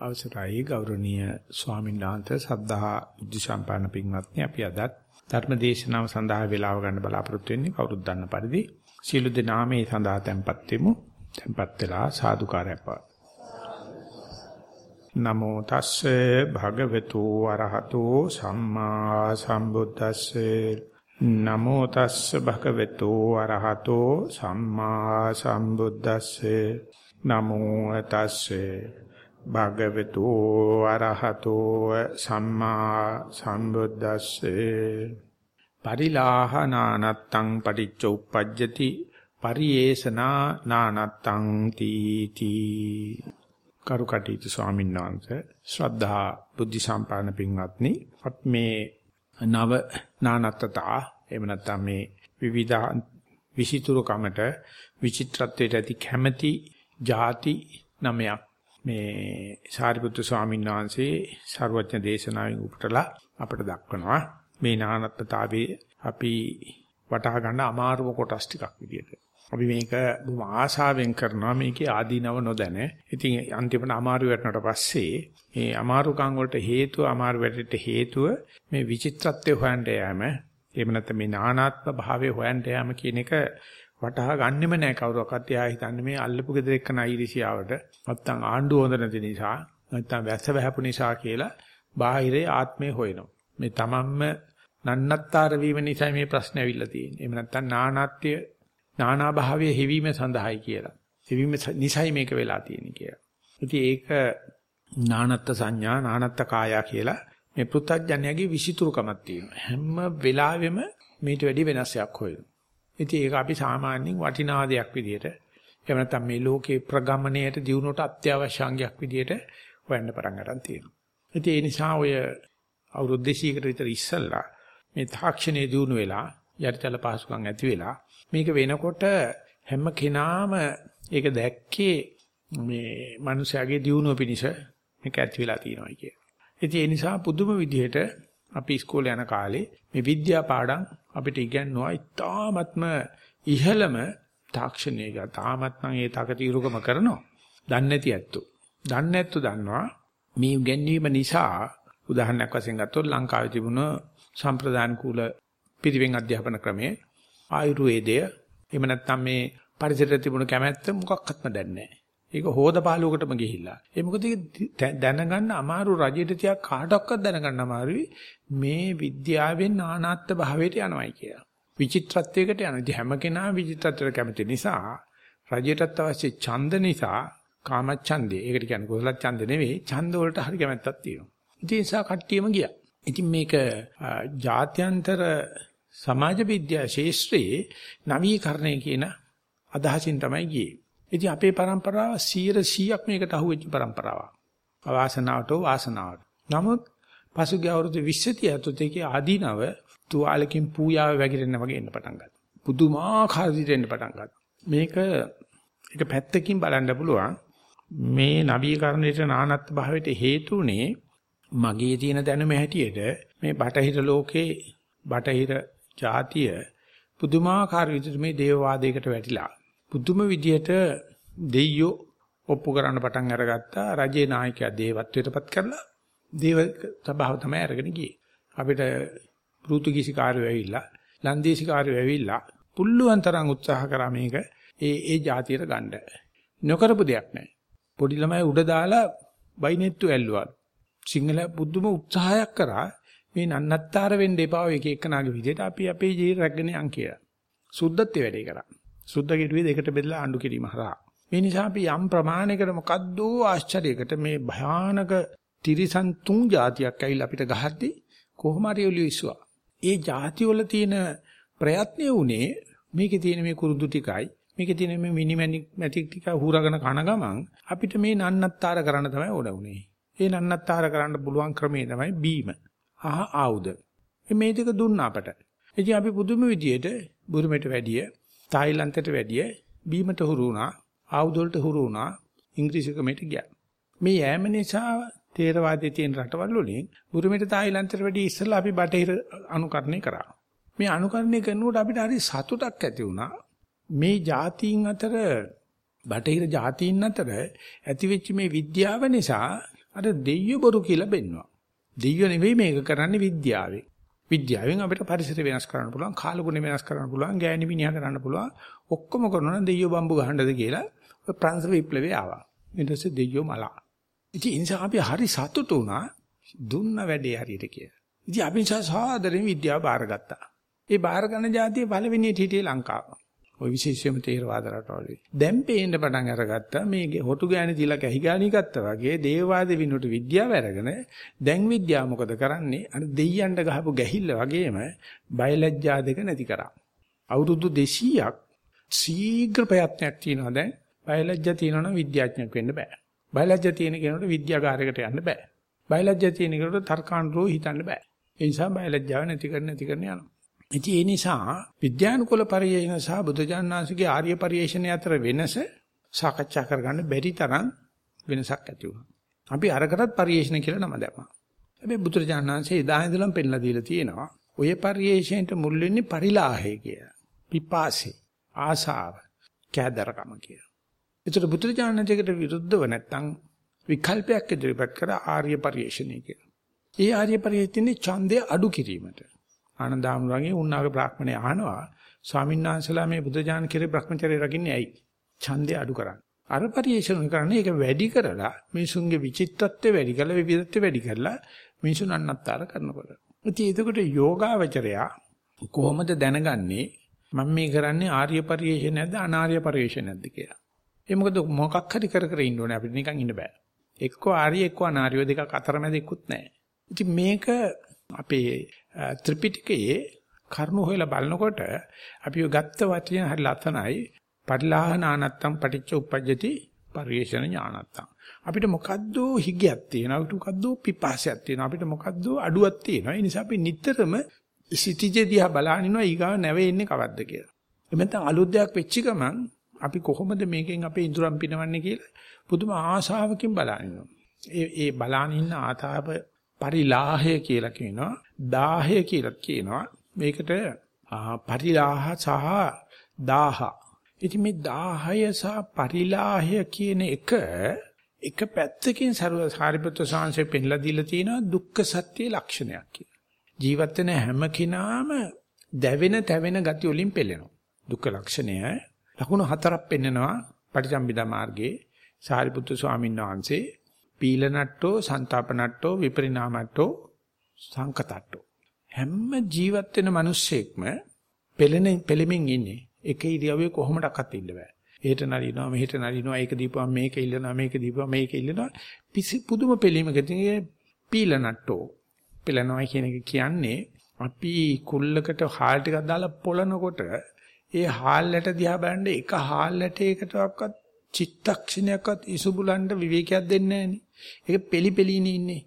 අවසරයි ගෞරවනීය ස්වාමීන් වහන්සේ සද්ධා බුද්ධ සම්පන්න පින්වත්නි. අපි අදත් ධර්ම දේශනාව සඳහා වේලාව ගන්න බලාපොරොත්තු වෙන්නේ කවුරුත් දන්න පරිදි. සීල දනාමේ සඳහා tempත් වෙමු. tempත් වෙලා සාදුකාරයක් පාත් නමෝ තස්සේ භගවතු වරහතෝ සම්මා සම්බුද්දස්සේ. නමෝ තස්සේ භගවතු වරහතෝ සම්මා සම්බුද්දස්සේ. නමෝ තස්සේ භගවතු අරහතෝ සම්මා සම්බුද්දස්සේ. පරිලාහනානත්තං පටිච්ච උප්පජ්ජති. පරියේෂනා නානත්තං තීති. කරුකටීතු ස්වාමීන් වහන්සේ ශ්‍රද්ධා බුද්ධ සම්පන්න පින්වත්නි අප මේ නව නානත්තතා එහෙම නැත්නම් මේ විවිධ විචිතුරු කමට විචිත්‍රත්වයට ඇති කැමැති ಜಾති නමයක් මේ සාරිපුත්තු ස්වාමීන් වහන්සේ ਸਰවඥ දේශනාවෙන් උපටලා අපට දක්වනවා මේ නානත්තාවේ අපි වටහා ගන්න අමාරුම කොටස් ටිකක් විදියට. අපි මේක බොහොම ආශාවෙන් කරනවා මේකේ ආදීනව නොදැන. ඉතින් අන්තිමට අමාරු වැටෙනට පස්සේ මේ අමාරුකම් වලට හේතුව අමාරු වැටෙට හේතුව මේ විචිත්‍රත්වය හොයන්න යෑම. එහෙම නැත්නම් මේ නානාත්ම භාවය හොයන්න යෑම කියන එක වටහා ගන්නෙම නැහැ කවුරක්වත්. එයා හිතන්නේ මේ අල්ලපු ගෙදර එක්ක නයිරිසියාවට නැත්තම් ආණ්ඩුව හොඳ නැති නිසා නැත්තම් වැස්ස වැහපු නිසා කියලා බාහිරේ ආත්මය හොයනවා. මේ තමන්ම නන්නත්තර වීම නිසා මේ ප්‍රශ්නේ ඇවිල්ලා තියෙන්නේ. එහෙම නැත්තම් නානාත්‍ය නානා භාවයේ හිවීම සඳහායි කියලා. හිවීම නිසයි මේක වෙලා තියෙන්නේ කියලා. ඉතින් ඒක නානත්ත් සංඥා නානත්ත් කායා කියලා මේ පෘථග්ජනයාගේ විසිතුරුකමක් තියෙනවා. හැම වෙලාවෙම මේට වැඩි වෙනසක් හොයනවා. ඉතින් ඒක අපි සාමාන්‍යයෙන් වටිනා දෙයක් විදියට එහෙම නැත්නම් මේ ලෝකේ ප්‍රගමණයට දියුණුවට අත්‍යවශ්‍ය අංගයක් විදියට හොයන්න පටන් ගන්න තියෙනවා. ඉතින් ඒ නිසා ඔය අවුරුදු 200කට විතර ඉස්සෙල්ලා මේ තාක්ෂණයේ දියුණු වෙලා යටිතල පහසුකම් ඇති වෙලා මේක වෙනකොට හැම කෙනාම ඒක දැක්කේ මේ මිනිස්යාගේ දියුණුව පිණිස මේක ඇති වෙලා තියෙනවා කිය. ඉතින් ඒ නිසා පුදුම විදිහට අපි ඉස්කෝලේ යන කාලේ මේ විද්‍යා පාඩම් අපිට ඉගන්වනවා ඉතාමත්ම ඉහළම තාක්ෂණයක තාමත් නම් ඒ තකතිරුකම කරනවා. දන්නේ නැති ඇත්තෝ. දන්නේ නැත්තෝ දන්නවා මේ ඉගැන්වීම නිසා උදාහරණයක් වශයෙන් ගත්තොත් ලංකාවේ තිබුණ සම්ප්‍රදාන කූල පිරිවෙන් අධ්‍යාපන ක්‍රමයේ ආයුර්වේදය එහෙම නැත්නම් මේ පරිසරයට තිබුණ කැමැත්ත මොකක්වත්ම දැන්නේ නැහැ. ඒක හොද පාලුවකටම ගිහිල්ලා. ඒ මොකද දැනගන්න අමාරු රජයට තියා කාටවත් දැනගන්න අමාරුයි මේ විද්‍යාවෙන් නානාත්ත්ව භාවයට යනවායි කියලා. විචිත්‍රත්වයකට යන. ඉතින් හැම කෙනා විචිත්‍රත්වයට කැමති නිසා රජයටත් අවශ්‍ය ඡන්ද නිසා කාමච්ඡන්දේ. ඒකට කියන්නේ කුසල ඡන්ද නෙවෙයි ඡන්ද වලට හරි කැමැත්තක් තියෙනවා. ඉතින් ඒ නිසා කට්ටියම ගියා. ඉතින් මේක ජාත්‍යන්තර සමාජ විද්‍යා ශාස්ත්‍රයේ නවීකරණය කියන අදහසින් තමයි ගියේ. ඉතින් අපේ પરම්පරාව 100%ක් මේකට අහුවෙච්ච પરම්පරාවක්. අවාසනාවට වාසනාවට. නමුත් පසුගිය අවුරුදු 20 ඇතුළත ඒකේ ආදීනව තුවාලකින් පූජාව වැగిරෙන්න වගේ එන්න පටන් ගත්තා. පුදුමාකාර විදිහට එන්න පටන් ගත්තා. මේක එක පැත්තකින් බලන්න පුළුවන් මේ නවීකරණයට නානත් භාවයට හේතුුනේ මගේ තියෙන දැනුම හැටියට මේ බටහිර ලෝකේ බටහිර ජාතිය පුදුමාකාර විදිහට මේ දේවවාදයකට වැටිලා පුදුම විදියට දෙයියෝ ඔප්පු කරන්න පටන් අරගත්තා. රජේ නායකයා දේවත්වයටපත් කරලා දේව සභාව තමයි අරගෙන ගියේ. අපිට පෘතුගීසි කාර්යය ඇවිල්ලා ලන්දේසි කාර්යය ඇවිල්ලා පුල්ලුවන් තරම් උත්සාහ කරා මේක ඒ ඒ જાතියට ගන්න. නොකරපු දෙයක් නැහැ පොඩි ළමයි උඩ දාලා බයිනෙට්ටු ඇල්ලුවා. සිංහල බුදුම උත්සාහයක් කරා මේ නන්නත්තර වෙන්න එපා එක එකනාගේ විදිහට අපි අපේ ජීවිත රැගෙන යන් කියලා. සුද්ධත්වයේ වැඩේ කරා. සුද්ධ කෙරුවේ දෙකට බෙදලා ආණ්ඩු කිරීම හරහා. මේ නිසා අපි යම් ප්‍රමාණයකට මොකද්ද ආශ්චර්යයකට මේ භයානක තිරිසන් තුන් જાතියක් ඇවිල්ලා අපිට ගහද්දි කොහොම හරි ඔලිය ඉස්සුවා. ඒ જાති වල තියෙන ප්‍රයත්නය උනේ මේකේ තියෙන මේ කුරුදු ටිකයි මේකේ තියෙන මේ මිනිමැනි මැටික් ටික හුරගෙන කන ගමන් අපිට මේ නන්නත්තර කරන්න තමයි ඕන උනේ. ඒ නන්නත්තර කරන්න පුළුවන් ක්‍රමේ තමයි බීම. අහ ආයුධ. මේ දෙක දුන්නා අපට. ඉතින් අපි පුදුම විදියට බුරුමෙට වැඩිය තායිලන්තයට වැඩිය බීමට හුරු වුණා, ආයුධ වලට හුරු වුණා, ඉංග්‍රීසි ක්‍රමයට ගියා. මේ යෑම නිසා තේරවාදයේ තියෙන රටවල් වලින් බුරුමෙට තායිලන්තයට වැඩිය ඉස්සෙල්ලා අපි බටහිර අනුකරණය කරා. මේ අනුකරණය කරනකොට අපිට හරි සතුටක් ඇති වුණා. මේ જાතීන් අතර බටහිර જાතීන් අතර ඇතිවෙච්ච මේ විද්‍යාව නිසා අර දෙයියෝ බොරු කියලා බෙන්නවා. දෙයියෝ නෙවෙයි මේක කරන්නේ විද්‍යාවෙන්. විද්‍යාවෙන් අපිට පරිසර වෙනස් කරන්න පුළුවන්, කාලගුණ වෙනස් කරන්න පුළුවන්, ගෑණි මිනිහා කරන්න පුළුවන්. ඔක්කොම කරනවා දෙයියෝ බම්බු ගහන්නද කියලා ඔය ප්‍රංශ විප්ලවය ආවා. ඊට පස්සේ දෙයියෝ මලා. ඉතින් ඒ නිසා අපි හරි සතුටු වුණා දුන්න වැඩේ හරියට කියලා. ඉතින් අපි නිසා සාදරෙන් විද්‍යාව බාරගත්තා. ඒ බාර ගන්න જાතිය පළවෙනියට හිටියේ ලංකාව. ওই විශේෂයෙන්ම තේරවාද රටවල. දැන් පේන්න පටන් අරගත්තා මේ හොටු ගෑණි තියලා කැහි ගාණි ගත්තා වගේ දේවාද විනුට විද්‍යාව අරගෙන දැන් විද්‍යාව මොකද කරන්නේ? අර දෙයියන්ට ගහපු ගැහිල්ල වගේම බයලජ්ජා දෙක නැති කරා. අවුරුදු 200ක් ශීඝ්‍ර ප්‍රයත්නයක් තියෙනවා දැන් බයලජ්ජා තියෙනවනම් විද්‍යාඥයෙක් වෙන්න බෑ. බයලජ්ජා තියෙන කෙනෙකුට විද්‍යාගාරයකට යන්න බෑ. බයලජ්ජා තියෙන කෙනෙකුට තර්කානුරූප හිතන්න බෑ. ඒ නිසා බයලජ්ජාව නැති කර නැති කරන යනවා. ඉතින් ඒ නිසා විද්‍යානුකූල පරිශන සහ බුදුජානනාංශගේ ආර්ය පරිශන අතර වෙනස සාකච්ඡා කරගන්න බැරි තරම් වෙනසක් ඇති වුණා. අපි අරකටත් පරිශන කියලා නම දැම්මා. හැබැයි බුදුජානනාංශයේ එදා ඉඳලම පෙන්ලා දීලා තියෙනවා. ඔය පරිශනට මුල් වෙන්නේ පරිලාහය කිය. පිපාසෙ ආසාව කෑදරකම කිය. ඒතර බුදුජානනාංශයකට විරුද්ධව නැත්තම් විකල්පයක් ඉදිරිපත් කර ආර්ය පරිශනය කිය. ඒ ආර්ය පරිශනේ ඡන්දය අඩු කිරීමට ආනන්දාමුරගේ උන්නාගේ බ්‍රාහ්මණය අහනවා ස්වාමීන් වහන්සේලා මේ බුදුජාන කිරේ Brahmacharya රකින්නේ ඇයි? ඡන්දය අඩු කරන්නේ. අර පරිේශන කරන්නේ ඒක වැඩි කරලා මිනිසුන්ගේ විචිත්තත්වය වැඩි කරලා විවිධත්වය වැඩි කරලා මිනිසුන් අන්නත්තර කරනකොට. ඉතින් එතකොට යෝගාවචරයා කොහොමද දැනගන්නේ මම මේ කරන්නේ ආර්ය පරිේශන නැද්ද අනාර්ය පරිේශන නැද්ද කියලා. ඒ මොකද මොකක් හරි කර කර ඉන්න ඕනේ අපිට නිකන් ඉන්න බෑ. එක්ක ආර්ය එක්ක අනාර්ය දෙකක් අතරමැද එක්කුත් නැහැ. ඉතින් මේක අපේ ත්‍රිපිටකයේ කරුණු හොයලා බලනකොට අපි ගත්ත වචන හරි ලස්සනයි. පරිලාහනානත්තම් පටිච්ච උප්පජ්ජති පරිේශන ඥානත්තම්. අපිට මොකද්ද හිගයක් තියෙනවා. අපිට මොකද්ද පිපාසයක් තියෙනවා. අපිට මොකද්ද අඩුවක් තියෙනවා. ඒ නිසා අපි නිතරම සිටිජේ දිහා බලනිනවා ඊගාව නැවේ ඉන්නේ කවද්ද කියලා. එමෙතන අලුත් දෙයක් වෙච්ච ගමන් අපි කොහොමද මේකෙන් අපේ ඉඳුරම් පිනවන්නේ කියලා පුදුම ආශාවකින් බලනිනවා ඒ ඒ බලාන ඉන්න ආතාව පරිලාහය කියලා කියනවා. දාහය කියලා කියනවා. මේකට පරිලාහ සහ දාහ. ඉතින් මේ දාහය සහ පරිලාහය කියන එක එක පැත්තකින් සරුව සාරිපුත්‍ර සාංශය පෙන්ලා දීලා තියෙනවා දුක්ඛ සත්‍ය ලක්ෂණයක් කියලා. ජීවත් වෙන හැම කෙනාම දැවෙන තැවෙන ගති වලින් පෙළෙනවා. දුක්ඛ ලක්ෂණය ලකුණු හතරක් පෙන්නනවා පටිසම්භිදා මාර්ගයේ සාරිපුත්‍ර ස්වාමීන් වහන්සේ පීලනට්ටෝ, සන්තාපනට්ටෝ, විපරිණාමට්ටෝ, සංකතට්ටෝ. හැම ජීවත් වෙන මිනිස්සෙක්ම පෙළෙන පෙළෙමින් ඉන්නේ. එක ඉරියව්වේ කොහොමඩක්වත් ඉන්න බෑ. එහෙට නරිනවා මෙහෙට නරිනවා ඒක දීපුවම මේක ඉල්ලනවා මේක දීපුවම මේක ඉල්ලනවා පිසි පුදුම පිළීමකදී පීලනට්ටෝ පෙළනවා කියන එක කියන්නේ අපි කුල්ලකට හාල් ටිකක් දාලා පොළනකොට ඒ හාල්ලට දිහා බලන්න එක හාල්ලට එකටවත් චිත්තක්ෂණයක්වත් ඉසුබුලන්ට විවේකයක් දෙන්නේ නැහනේ. ඒක පෙලි පෙලිනේ ඉන්නේ.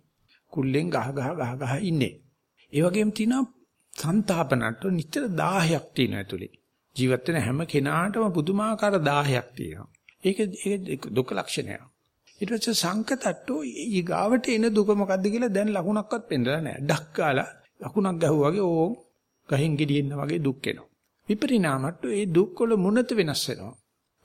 කුල්ලෙන් ගහ ගහ ගහ ගහ ඉන්නේ. ඒ වගේම තියෙනවා සන්තාපනට නිතර 10ක් තියෙනවා ඇතුලේ. ජීවත් වෙන හැම කෙනාටම පුදුමාකාර 10ක් තියෙනවා. ඒක ඒක දුක ලක්ෂණයක්. ඊට පස්සේ සංකතට්ටෝ ඊගාවට එන දුක මොකද්ද කියලා දැන් ලකුණක්වත් පෙන්නලා නැහැ. ඩක් ගාලා ලකුණක් ගැහුවා වගේ ඕ ගහින් ගෙඩියෙන්න වගේ දුක් එනවා. විපරිණාමට්ටෝ ඒ දුක් වල මුනත වෙනස් වෙනවා.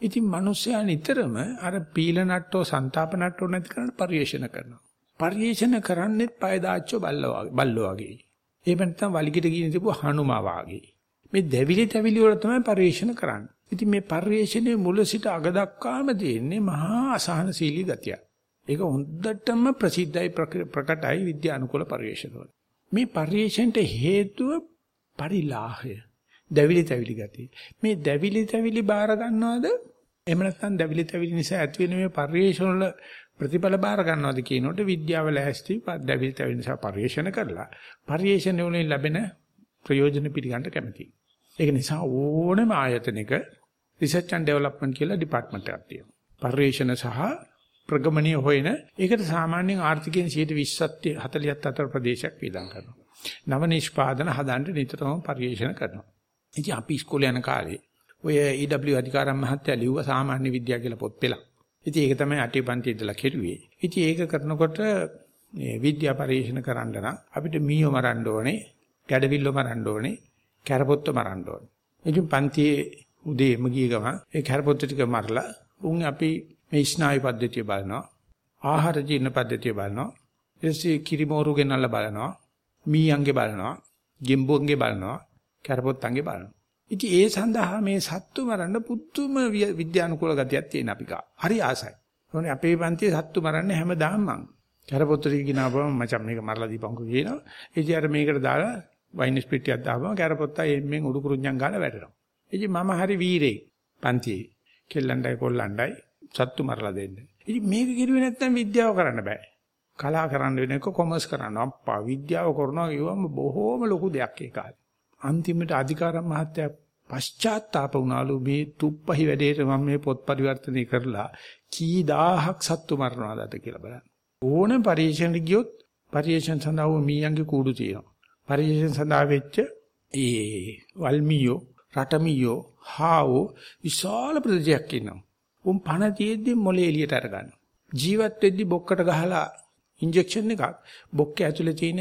ඉතින් මිනිස්සයා නිතරම අර පීල නට්ටෝ සන්තාප නට්ටෝ නැති කරන්න පරිේෂණ කරනවා. පරිේෂණ කරන්නේත් පය දාච්චෝ බල්ලෝ බල්ලෝ වගේ. ඒ වෙනතම වලිගිට ගිහින් තිබු හනුමා වගේ. මේ දෙවිලි තැවිලි වල තමයි පරිේෂණ කරන්නේ. ඉතින් මේ පරිේෂණයේ මුල සිට අග දක්වාම තියෙන්නේ මහා අසහනශීලී ගතිය. ඒක හොඳටම ප්‍රසිද්ධයි ප්‍රකටයි විද්‍යානුකූල පරිේෂණ වල. මේ පරිේෂණට හේතුව පරිලාහය. දැවිලි තැවිලි ගතිය. මේ දැවිලි තැවිලි බාර ගන්නවද? එහෙම නැත්නම් දැවිලි තැවිලි නිසා ඇති වෙන මේ පරිේශන වල ප්‍රතිඵල බාර ගන්නවද කියනකොට විද්‍යාව ලෑස්ති දැවිලි තැවිලි නිසා පරිේශන කරලා පරිේශන වලින් ලැබෙන ප්‍රයෝජන පිළිගන්න කැමතියි. ඒක නිසා ඕනම ආයතනයක රිසර්ච් ඇන්ඩ් ඩෙවලොප්මන්ට් කියලා ඩිපාර්ට්මන්ට් එකක් තියෙනවා. පරිේශන සහ ප්‍රගමණීය හොයන ඒකට සාමාන්‍යයෙන් ආර්ථිකයෙන් 120 44 ප්‍රදේශයක් වේදම් කරනවා. නව නිෂ්පාදන හදන්න නිතරම පරිශන කරනවා. ඉතින් අපි ඉස්කෝලේ යන කාලේ ඔය EW අධිකාරම් මහත්තයා ලිව්ව සාමාන්‍ය විද්‍යාව කියලා පොත් පෙළක්. ඉතින් ඒක තමයි අටේ පන්ති ඉඳලා කෙරුවේ. ඉතින් ඒක කරනකොට මේ විද්‍යා පරීක්ෂණ කරන්න නම් අපිට මීයෝ මරන්න ඕනේ, ගැඩවිල්ලෝ මරන්න ඕනේ, කැරපොත්ත මරන්න ඕනේ. ඉතින් පන්තියේ උදේම ගිය ගමන් ඒ කැරපොත්ත ටික මරලා උන් අපි මේ ස්නායු පද්ධතිය බලනවා. ආහාර ජීර්ණ පද්ධතිය බලනවා. ඊටසේ කිරිමෝරු ගෙනල්ලා බලනවා. මීයන්ගේ බලනවා. ගෙම්බුන්ගේ බලනවා. කරපොත්තන්ගේ බලනවා. ඉතින් ඒ සඳහා මේ සත්තු මරන්න පුදුම විද්‍යානුකූල ගතියක් තියෙන අපි ගා. හරි ආසයි. ඕනේ අපේ පන්තියේ සත්තු මරන්න හැමදාම මං. කරපොත්තරි කියනවාම මචං මේක මරලා දීපන්කෝ කියනවා. ඉතින් අර මේකට දාලා වයින් ස්පිටියක් දාපම කරපොත්තා එම්මෙන් උඩු කුරුඤ්ඤම් ගාලා වැටෙනවා. ඉතින් මම හරි වීරේ පන්තියේ. කෙල්ලන්ඩයි කොල්ලන්ඩයි සත්තු මරලා දෙන්න. ඉතින් මේක කිරුවේ නැත්නම් විද්‍යාව කරන්න බෑ. කලා කරන්න වෙන එක කොමර්ස් කරන්න. අප්පා විද්‍යාව කරනවා කියවම බොහෝම ලොකු දෙයක් ඒ කාලේ. අන්තිමට අධිකාරම් මහත්තයා පශ්චාත්තාප වුණාලු මේ තුප්පහි වැඩේට මම මේ පොත් පරිවර්තනය කරලා කී දහහක් සත්තු මරනවාද කියලා බලන්න. ඕන පරීක්ෂණ ගියොත් පරීක්ෂණ සඳහා මීයන්ගේ කූඩු තියෙනවා. පරීක්ෂණ සඳහා වෙච්ච ඒ වල්මියෝ රටමියෝ හාවෝ විශාල ප්‍රදේශයක් ඉන්නවා. උන් පණ තියෙද්දි මොලේ එළියට අරගන්න. ජීවත් වෙද්දි බොක්කට ගහලා ඉන්ජෙක්ෂන් එකක් බොක්ක ඇතුලේ තියෙන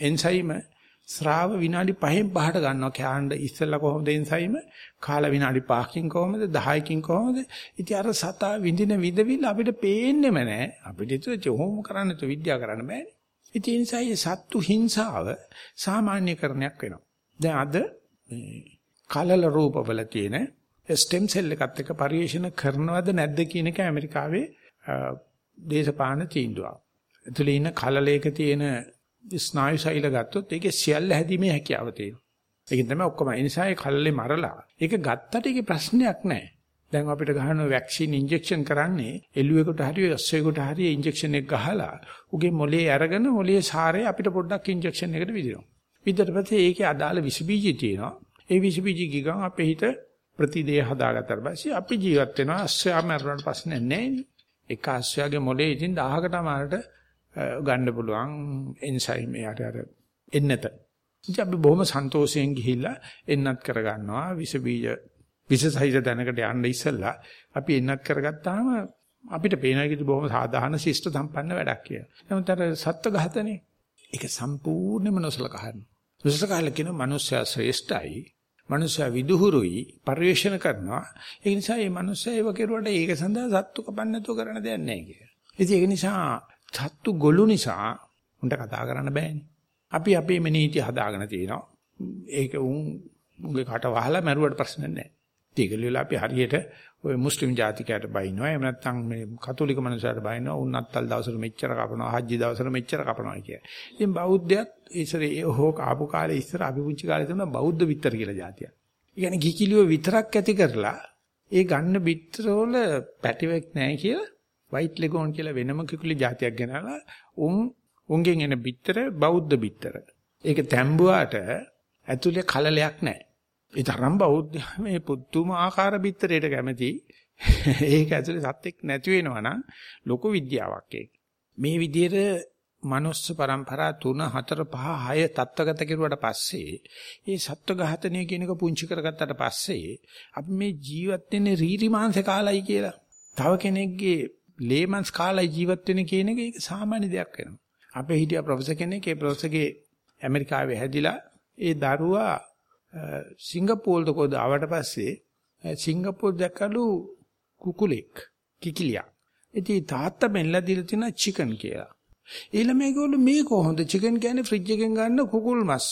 එන්සයිම ස්‍රාව විනාඩි 5න් 5ට ගන්නවා. කෑන්න ඉස්සෙල්ලා කොහොමද එන්සයිම කාලා විනාඩි 5කින් කොහොමද? 10කින් කොහොමද? ඉතින් අර සතා විඳින විදවිල් අපිට පේන්නෙම නැහැ අපිට ඒක කොහොම කරන්න තු විද්‍යාව කරන්න බෑනේ. ඉතින් ඒ නිසා මේ සත්තු හිංසාව සාමාන්‍යකරණයක් වෙනවා. දැන් අද කලල රූපවල තියෙන ස්ටෙම් සෙල් එකත් එක්ක පරිශන කරනවද නැද්ද කියන එක ඇමරිකාවේ දේශපාලන තීන්දුවක්. එතුළේ ඉන්න කලලයක තියෙන ස්නායු ශෛල ගත්තොත් ඒකේ සියල්ල හැදීමේ හැකියාව තියෙනවා. ඒකෙන් තමයි ඔක්කොම. ඒ නිසා ඒ කලලේ මරලා ඒක ගත්තට ඒකේ ප්‍රශ්නයක් නැහැ. දැන් අපිට ගහන වැක්සින් ඉන්ජෙක්ෂන් කරන්නේ එළුවෙකුට හරි ඔස්සෙකුට හරි ඉන්ජෙක්ෂන් එක ගහලා උගේ මොලේ අරගෙන මොලේ සාරේ අපිට පොඩ්ඩක් ඉන්ජෙක්ෂන් එකට විදිනවා. විතර පස්සේ ඒකේ අදාළ විස බීජය තියෙනවා. ඒ විස බීජ ගිගන් අපේ හිත ප්‍රතිදේහ හදාගත්තාට පස්සේ අපි ජීවත් වෙනවා අස්සයා මරනට පස්සේ නැහැ එක අස්සයාගේ මොලේ ඉතින් 1000කට අමාරට ගන්න පුළුවන් එන්සයිම් එයාට අර එන්නත. ඉතින් අපි බොහොම සන්තෝෂයෙන් ගිහිල්ලා එන්නත් කරගන්නවා විස බීජ විස සහිත දැනකට යන්න ඉස්සෙල්ලා අපි එන්නත් කරගත්තාම අපිට පේනවා කිසි බොහොම සාධාරණ ශිෂ්ට සම්පන්න වැඩක් කියලා. නමුත් අර සත්ත්ව ඝාතනේ ඒක සම්පූර්ණයෙන්ම නොසලකා හරිනවා. නොසලකා කියන මනුස්සයා ශ්‍රේෂ්ඨයි මනුස්සයා විදුහුරුයි පරිවේෂණ කරනවා. ඒ නිසා මේ මනුස්සයා ඒව කෙරුවට ඒක සඳහා සත්තු කපන්න නැතුව කරන්න දෙයක් නැහැ කියලා. ඉතින් ඒක නිසා සත්තු ගොළු නිසා උන්ට කතා කරන්න බෑනේ. අපි අපේ මෙනීති හදාගෙන තියෙනවා. ඒක උන් උගේ කට වහලා මැරුවට ප්‍රශ්න නැහැ. ඒකලියලා අපි හරියට ඔය මුස්ලිම් ජාතිකයට බයිනවා. එහෙම නැත්නම් මේ කතෝලික මනුස්සයට බයිනවා. උන් අත්තල් දවසට මෙච්චර කපනවා. හජ්ජි දවසට මෙච්චර කපනවා කිය. ඉතින් බෞද්ධයත් ඉස්සරේ හෝ කාපු කාලේ ඉස්සර අපි පුංචි කාලේ තිබුණා බෞද්ධ විතර කියලා જાතියක්. ඒ කියන්නේ ගිකිලියෝ විතරක් ඇති කරලා ඒ ගන්න බිත්තර වල පැටිවෙක් නැහැ කියලා වයිට් ලෙගෝන් කියලා වෙනම කිකුලි జాතියක් ගෙනලා උන් උන්ගෙන් එන බිත්තර බෞද්ධ බිත්තර. ඒක තැඹුවාට ඇතුලේ කලලයක් නැහැ. ඒ තරම් බෞද්ධ මේ පුදුමාකාර බිත්තරයට කැමති. ඒක ඇතුලේ සත්‍යක් නැති වෙනවා නම් ලොකු විද්‍යාවක් ඒක. මේ විදිහට මනුස්ස પરම්පරා 3 4 5 6 තත්ත්වගත කෙරුවට පස්සේ මේ සත්ව ඝාතනය කියන එක පුංචි කරගත්තට පස්සේ අපි මේ ජීවත් වෙන්නේ රීරි මාංශ කාලයි කියලා. තව කෙනෙක්ගේ ලේමන්ස් කාලයි ජීවත් වෙන්නේ කියන එක ඒක සාමාන්‍ය දෙයක් වෙනවා. අපේ හිටියා ප්‍රොෆෙසර් කෙනෙක් ඒ ප්‍රොෆෙසර්ගේ ඇමරිකාවේ හැදිලා ඒ දරුවා සිංගප්පූල්ට කොද ආවට පස්සේ සිංගප්පූල් දැක්කලු කුකුලෙක් කිකිලියා. ඉතින් තාත්තා බෙන්ලා දීලා තියෙන චිකන් කියලා. ඒ ළමයි ගෝල මේ කොහොමද චිකන් කියන්නේ ෆ්‍රිජ් එකෙන් ගන්න කුකුල් මස්.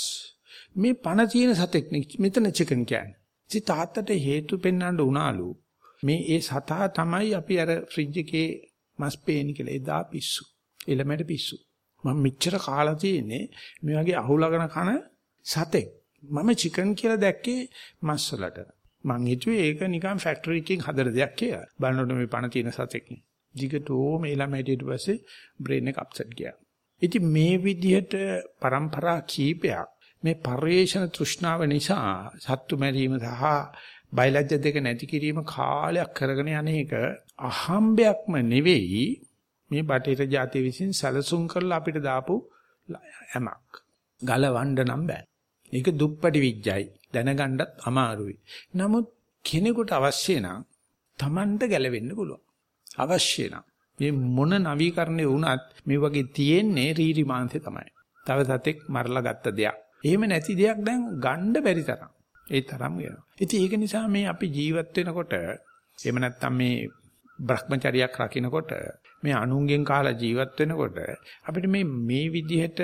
මේ පණ තියෙන සතෙක් මෙතන චිකන් කියන්නේ. ඉතින් තාත්තට හේතු පෙන්වන්න උනාලු. මේ ඒ සතා තමයි අපි අර ෆ්‍රිජ් එකේ මස් පේන්නේ කියලා එදා පිස්සු. එළමෙට පිස්සු. මම මෙච්චර කාලා තියෙන්නේ මේ වගේ අහුලගෙන කන සතෙක්. මම චිකන් කියලා දැක්කේ මස් වලට. මං හිතුවේ ඒක නිකන් ෆැක්ටරි එකකින් හදන දෙයක් කියලා. බලනකොට මේ පණ තියෙන සතෙක් නේ. දිගටෝ මේ ළමයිට ඊට පස්සේ බ්‍රේන් එක අප්සෙට් ගියා. ඉතින් මේ විදිහට પરම්පරා කීපයක් මේ පරිේශන තෘෂ්ණාව නිසා සත්තු මැරීම සහ බයලජ්‍ය දෙක නැති කිරීම කාලයක් කරගෙන යන්නේක අහම්බයක්ම නෙවෙයි මේ බටේර જાතිය විසින් සැලසුම් කරලා අපිට දාපු යමක්. ගලවන්න නම් බෑ. ඒක දුප්පටි විඥයි. දැනගන්නත් අමාරුයි. නමුත් කෙනෙකුට අවශ්‍ය නම් Tamanට ගැලවෙන්න පුළුවන්. අවශ්‍ය නම් මේ මොන නවීකරණේ වුණත් මේ වගේ තියෙන්නේ රීරි මාංශේ තමයි. තව සතෙක් මරලා ගත්ත දෙයක්. එහෙම නැති දෙයක් දැන් ගන්න බැරි තරම්. ඒ තරම් වෙනවා. ඉතින් ඒක නිසා මේ අපි ජීවත් වෙනකොට එහෙම නැත්නම් මේ භ්‍රමචරියක් රකින්නකොට මේ අනුන්ගෙන් කාලා ජීවත් වෙනකොට අපිට මේ මේ විදිහට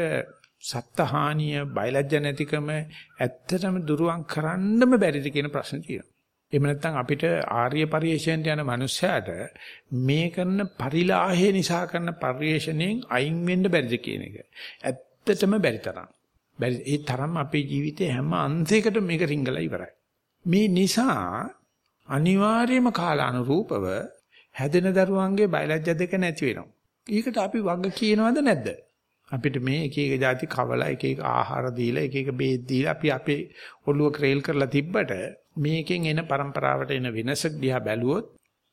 සත්හානිය බයලජ්ජ නැතිකම ඇත්තටම දුරුවන් කරන්නම බැරිද කියන ප්‍රශ්නේ තියෙනවා. එහෙම නැත්නම් අපිට ආර්ය පරිශ්‍රයට යන මනුස්සයාට මේ කරන පරිලාහය නිසා කරන පරිශ්‍රණයෙන් අයින් වෙන්න බැරිද කියන එක. ඇත්තටම බැරි තරම්. බැරි ඒ තරම් අපේ ජීවිතේ හැම අංශයකටම මේක රිංගලා ඉවරයි. මේ නිසා අනිවාර්යයෙන්ම කාලානුරූපව හැදෙන දරුවන්ගේ බයලජ්‍ය දෙක නැති වෙනවා. ඒකට අපි වග කියනවද නැද්ද? අපිට මේ එක එක જાති කවලා එක එක ආහාර දීලා එක එක බේත් දීලා අපි අපේ ඔළුව ක්‍රේල් කරලා තිබ්බට මේකෙන් එන પરම්පරාවට එන වෙනස දිහා බැලුවොත්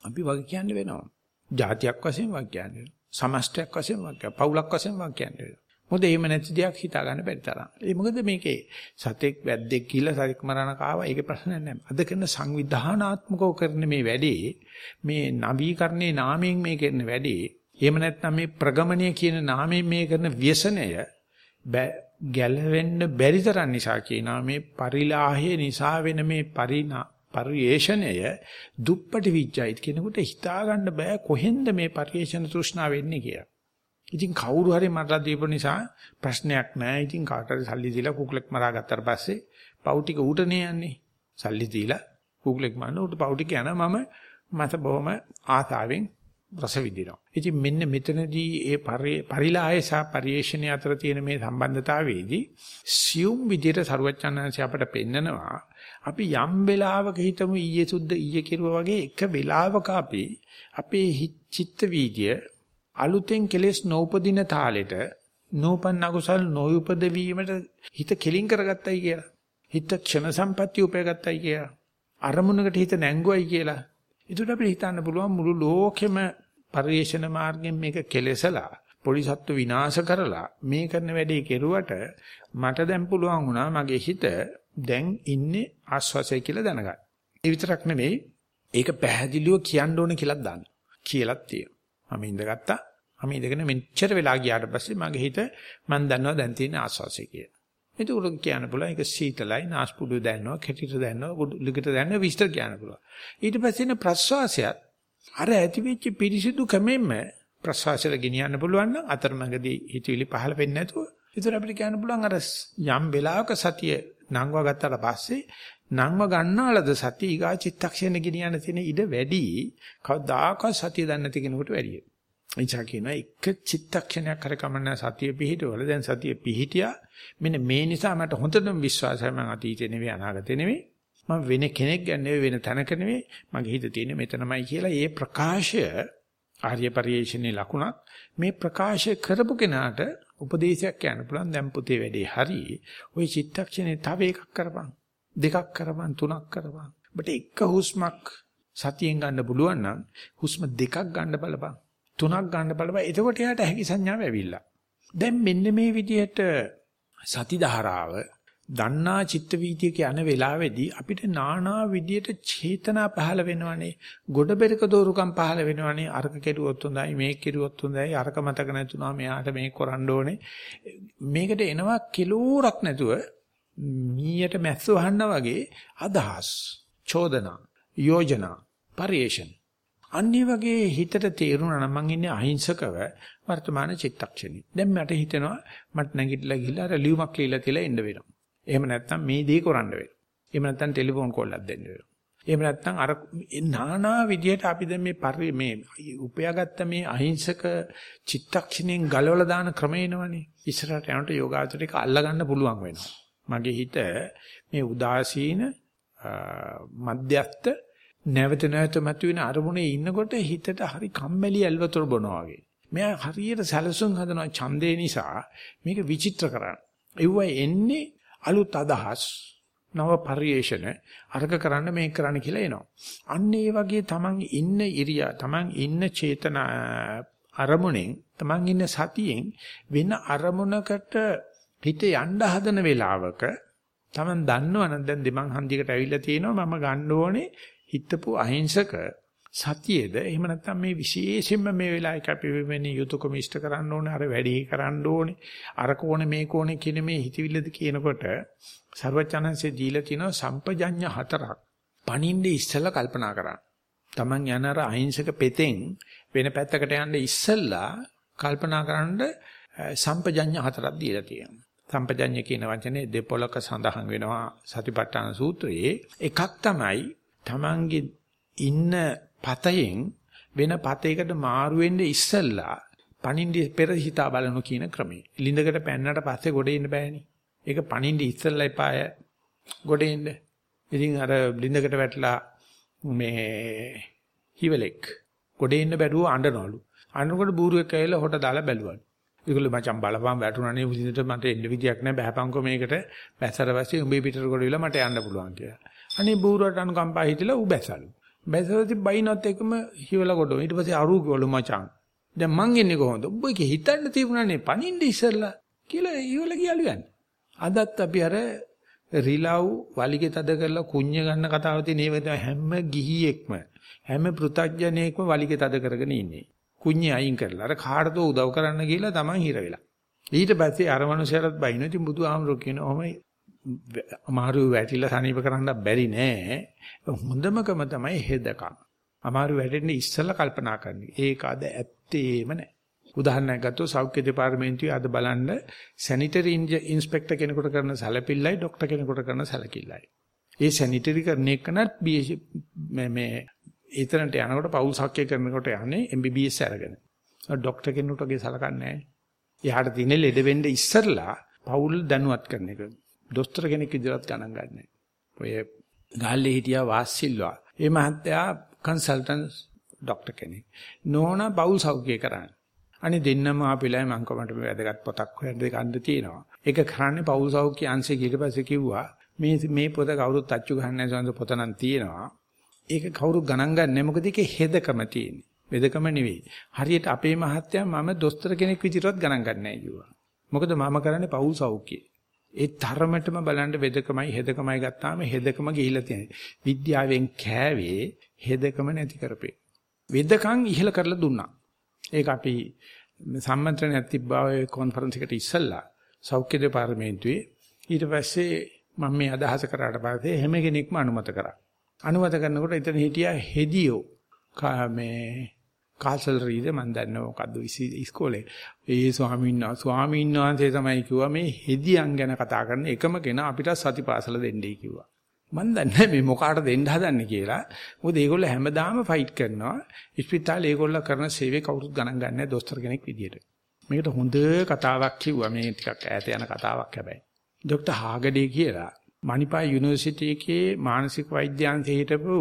අපි වග කියන්න වෙනවා. જાතියක් වශයෙන් වග කියන්න වෙනවා. සමස්තයක් වශයෙන් වග කියන්න. පවුලක් වශයෙන් වග කියන්න වෙනවා. මොකද එහෙම නැති දෙයක් හිතා ගන්න බැරි තරම්. ඒ මොකද මේකේ සතෙක් වැද්දෙක් කියලා සතෙක් මරණ කාවා ඒකේ ප්‍රශ්නයක් නැහැ. අද කරන සංවිධානාත්මකව කරන මේ වැඩේ මේ නවීකරණයේ නාමයෙන් මේ කරන වැඩේ එහෙම නැත්නම් මේ ප්‍රගමණය කියන නාමයෙන් මේ කරන ව්‍යසනය ගැලවෙන්න බැරි තරම් නිසා කියනවා මේ පරිලාහය නිසා වෙන මේ පරිණා පරිේශණය දුප්පටි විඥයි කෙනෙකුට හිතා ගන්න බෑ කොහෙන්ද මේ පරිේශන තෘෂ්ණා වෙන්නේ කියලා. ඉතින් කවුරු හරි මරලා දීපු නිසා ප්‍රශ්නයක් නෑ. ඉතින් කාටරි සල්ලි දීලා කුකුලෙක් මරා ගත්තාට පස්සේ පව් ටික ඌටනේ යන්නේ. සල්ලි දීලා කුකුලෙක් මරන ඌට පව් ටික යන මම මත බොහොම ආසාවෙන් රස විඳිනවා. ඉතින් මෙන්න මෙතනදී ඒ පරිලාය සහ පරිේශණය අතර තියෙන මේ සම්බන්ධතාවයේදී සියුම් විදියට සරුවච්චන්හන්සේ අපට පෙන්නනවා අපි යම් වෙලාවක හිතමු ඊයේ සුද්ධ ඊයේ කිරුවා වගේ එක වෙලාවක අපි අපේ චිත්ත වීදිය අලුතෙන් කෙලෙස් නෝපදින තාලෙට නෝපන්න කුසල් නොයුපද වීමට හිත කෙලින් කරගත්තයි කියලා. හිත ක්ෂණ සම්පatti උපයගත්තයි කියලා. අරමුණකට හිත නැංගුවයි කියලා. ඒකට අපිට හිතන්න පුළුවන් මුළු ලෝකෙම පරිේශන මාර්ගෙන් මේක කෙලෙසලා පොලිසත්තු විනාශ කරලා මේ කරන වැඩේ කෙරුවට මට දැන් පුළුවන් වුණා මගේ හිත දැන් ඉන්නේ ආස්වාසය කියලා දැනගන්න. ඒ විතරක් නෙමෙයි ඒක පැහැදිලිව කියන්න ඕනේ කියලා දන්න. කියලාත් තියෙනවා. මම ඉඳගත්තා. මම ඉඳගෙන මෙච්චර වෙලා ගියාට පස්සේ මගේ හිත මම දන්නවා දැන් තියෙන ආස්වාසය කියලා. ඒක උරක් කියන්න පුළුවන්. ඒක සීතලයි, නාස්පුඩු දැනනවා, කෙටිට දැනනවා, ලිගට දැනනවා, විස්තර කියන්න පුළුවන්. ඊට පස්සේ ප්‍රස්වාසයත් අර ඇතිවෙච්ච පිරිසිදු කමෙන්ම ප්‍රසවාසයට ගෙනියන්න පුළුවන් නම් අතරමඟදී හිතවිලි පහළ වෙන්නේ නැතුව ඒතර අපිට කියන්න පුළුවන් අර යම් වෙලාවක සතිය නංවා ගත්තාට පස්සේ නංව ගන්නාලද සතිය ඊගා චිත්තක්ෂණ ගෙනියන්න තියෙන ඉඩ වැඩි. කවදාකවත් සතිය දන්නේ නැති කෙනෙකුට වැඩියි. එනිසා කියනවා එක චිත්තක්ෂණයක් කර කමන්න සතිය පිහිටවල. දැන් සතිය පිහිටියා. මෙන්න මේ නිසා මට හොඳටම විශ්වාසයි මම අතීතේ නෙවෙයි අනාගතේ නෙවෙයි. මම වෙන කෙනෙක් ගැන නෙවෙයි වෙන තැනක නෙවෙයි. මගේ හිත තියෙන්නේ මෙතනමයි කියලා ඒ ප්‍රකාශය ආර්ය පරිශ්‍රණේ ලකුණක්. මේ ප්‍රකාශ කරපු කෙනාට උපදේශයක් කියන්න පුළුවන්. දැන් පුතේ වැඩේ හරි. ওই චිත්තක්ෂණේ තව එකක් කරපන්. දෙකක් කරපන් තුනක් කරපන්. ඔබට එක හුස්මක් සතියෙන් ගන්න පුළුවන් නම් හුස්ම දෙකක් ගන්න බලපන්. තුනක් ගන්න බලපන්. එතකොට එයාට හැකි සංඥාව ඇවිල්ලා. දැන් මෙන්න මේ විදිහට සති ධාරාව දන්නා චිත්ත වීතියක යන වෙලාවේදී අපිට নানা විදියට චේතනා පහළ වෙනවනේ. ගොඩ බෙරක දෝරුකම් පහළ වෙනවනේ. අරක කෙරුවොත් හොඳයි මේක කෙරුවොත් හොඳයි. අරක මතක නැතුණා මෙයාට මේක කරන්න ඕනේ. මේකට එනවා කිලෝරක් නැතුව මීයට මැස්ස වහන්න වගේ අදහස් චෝදනා යෝජනා පරිේශන අන්නේ වගේ හිතට තේරුණා නම් මං ඉන්නේ අහිංසකව වර්තමාන චිත්තක්ෂණේ දැන් මට හිතෙනවා මට නැගිටලා ගිහලා අර ලියුමක් ලියලා තියලා එන්න වෙනවා එහෙම නැත්නම් මේ දේ කරන්න වෙනවා. එහෙම නැත්නම් ටෙලිෆෝන් කෝල් එකක් දෙන්න වෙනවා. එහෙම නැත්නම් අර නානා විදියට අපි දැන් මේ පරි මේ උපයාගත්ත මේ අහිංසක චිත්තක්ෂණයෙන් ගලවලා දාන ක්‍රමේනවනේ. ඉස්සරහට යනකොට යෝගාචරික අල්ලා ගන්න පුළුවන් වෙනවා. මගේ හිත මේ උදාසීන මධ්‍යස්ත නැවත නැවත මතුවෙන අරමුණේ ඉන්නකොට හිතට හරි කම්මැලි ඇල්වතර බොනවා වගේ. මෙයා හරියට සැලසුම් හදනවා ඡන්දේ නිසා මේක විචිත්‍ර කරන්න. ඒවයි එන්නේ අලුත් අදහස් නව පරිේශන අර්ග කරන්න මේක කරන්න කියලා එනවා. අන්න ඒ වගේ තමන් ඉන්න ඉරියා තමන් ඉන්න චේතන අරමුණෙන් තමන් ඉන්න සතියෙන් වෙන අරමුණකට හිත යන්න හදන වෙලාවක තමන් දන්නවනම් දැන් දෙමන් හන්දියකට ඇවිල්ලා තියෙනවා මම ගන්න ඕනේ හිතපු අහිංසක සතියේද? එහෙම නැත්නම් මේ විශේෂයෙන්ම මේ වෙලාවක අපි වෙන්නේ යුතුයකම ඉෂ්ට කරන්න ඕනේ අර වැඩි කරන්න ඕනේ. අර කෝණේ මේ කෝණේ කියන මේ හිතවිල්ලද කියනකොට ਸਰවචනන්සේ දීලා තිනවා සම්පජඤ්ඤ හතරක්. පණින්නේ ඉස්සෙල්ලා කල්පනා කරන්න Taman යන අර අහිංසක පෙතෙන් වෙන පැත්තකට යන්න ඉස්සෙල්ලා කල්පනා කරන්න සම්පජඤ්ඤ හතරක් දීලා තියෙනවා. සම්පජඤ්ඤ කියන වචනේ දෙපොලක සඳහන් වෙනවා සතිපට්ඨාන සූත්‍රයේ. එකක් තමයි Tamanගේ ඉන්න පතයෙන් වෙන පතයකට මාරු වෙන්න ඉස්සෙල්ලා පණින්ඩි පෙර හිතා බලනු කියන ක්‍රමය. ලිඳකට පැන්නට පස්සේ ගොඩ එන්න බෑනේ. ඒක පණින්ඩි ඉස්සෙල්ලා එපාය ගොඩ එන්න. ඉතින් අර ලිඳකට වැටලා මේ හිවලෙක් ගොඩ එන්න බැරුව අඬනවලු. අඬනකොට බූරුවෙක් ඇවිල්ලා හොට දාලා බැලුවලු. ඒගොල්ලෝ මචං බලපන් වැටුණානේ උදිනට මට එන්න විදියක් නැහැ බහපන්කෝ මේකට බැසර පස්සේ උඹේ පිටර කොට විලා මට යන්න පුළුවන් කියලා. අනේ බූරුවට අනුකම්පා හිතිලා ඌ බැසලු. බැසවති බයිනොත් එකම හිවලා කොට ඊට පස්සේ අරු කිව්වලු මචං. දැන් මං එන්නේ කොහොමද? උඹ ඒක හිතන්න තිබුණානේ පණින්න ඉස්සෙල්ලා කියලා ඊවල කියලු යන්නේ. අදත් අපි අර රිලව් වලිගේ තද කරලා කුඤ්ඤ ගන්න කතාව තියෙන හැම ගිහියෙක්ම හැම පෘතග්ජනයෙක්ම වලිගේ තද කරගෙන ඉන්නේ. කුඤ්ඤේ අයින් කරලා අර කාටද උදව් කරන්න කියලා තමන් හිර වෙලා. ඊට පස්සේ අර මනුස්සයරත් බයින ඉතින් බුදුහාමුදුරු කියන ඔහොමයි අමාරු වැටිලා සනීප කරන්න බැරි නෑ. හොඳමකම තමයි හෙදකම්. අමාරු වැටෙන්නේ ඉස්සෙල්ලා කල්පනා කරන්නේ. ඒක අද ඇත්තේම නෑ. උදාහරණයක් ගත්තොත් සෞඛ්‍ය දෙපාර්තමේන්තුවේ අද බලන්න සැනිටරි ඉන්ස්පෙක්ටර් කෙනෙකුට කරන සැලපිල්ලයි ડોක්ටර් කෙනෙකුට කරන සැලකිල්ලයි. ඒ සැනිටරි කරන එකනත් මේ මේ ඊතරන්ට යනකොට පෞල් සක්්‍ය කරනකොට යන්නේ MBBS අරගෙන. ડોක්ටර් කෙනෙකුට වගේ සලකන්නේ නැහැ. එයාට තියෙන ලෙඩ වෙන්න ඉස්සරලා පෞල් දැනුවත් කරන එක. දොස්තර කෙනෙක් විදිහට ගණන් ගන්නෑ. ඔය ගාල්ලේ හිටියා වාසිල්වා. ඒ මහත්තයා කන්සල්ටන්ට් ડોක්ටර් කෙනෙක්. නෝනා පෞල් සෞඛ්‍ය කරන්නේ. අනේ දෙන්නම ආපිලයි මං කොමට මේ වැදගත් පොතක් හොයන්න දෙකන්න තියෙනවා. ඒක කරන්නේ පෞල් සෞඛ්‍ය අංශය ඊට පස්සේ කිව්වා මේ මේ පොත කවුරුත් අච්චු ගහන්නේ නැහැ පොත නම් තියෙනවා. ඒක කවුරු ගණන් ගන්නෑ මොකද ඒකේ හෙදකම තියෙන්නේ. වෙදකම නෙවෙයි. හරියට අපේ මහත්තයා මම දොස්තර කෙනෙක් විදිහටවත් ගණන් ගන්නෑ කිව්වා. මොකද මම කරන්නේ පෞල් සෞඛ්‍යය. ඒ තරමටම බලන්න වෙදකමයි හෙදකමයි ගත්තාම හෙදකම ගිහිලා තියෙනවා. විද්‍යාවෙන් කෑවේ හෙදකම නැති කරපේ. වෙදකම් ඉහළ කරලා දුන්නා. ඒක අපි සම්මන්ත්‍රණයක් තිබ්බා ඔය කොන්ෆරන්ස් එකට ඉස්සල්ලා සෞඛ්‍ය දෙපාර්තමේන්තුවේ ඊට පස්සේ මම මේ අදහස කරාට පස්සේ හැම කෙනෙක්ම අනුමත කරා. අනුමත කරනකොට එතන හිටියා හෙදියෝ මේ කාසල් රීද මන් දන්නේ මොකද්ද ඉස්කෝලේ ඒ ස්වාමීන් වහන්සේ ස්වාමීන් වහන්සේ තමයි කිව්වා මේ හෙදියන් ගැන කතා කරන එකම කෙනා අපිට සතිපාසල දෙන්නයි කිව්වා මන් දන්නේ මේ මොකාට දෙන්න හදන්නේ කියලා මොකද ඒගොල්ලෝ හැමදාම ෆයිට් කරනවා ඉස්පිතාලේ ඒගොල්ලෝ කරන සේවය කවුරුත් ගණන් ගන්නෑ දොස්තර කෙනෙක් විදියට මේකට හොඳ කතාවක් කිව්වා මේ ටිකක් ඈත යන කතාවක් හැබැයි ડોક્ટર හාගඩේ කියලා මණිපාල් යුනිවර්සිටි එකේ මානසික වෛද්‍යාංශයේ හිටපු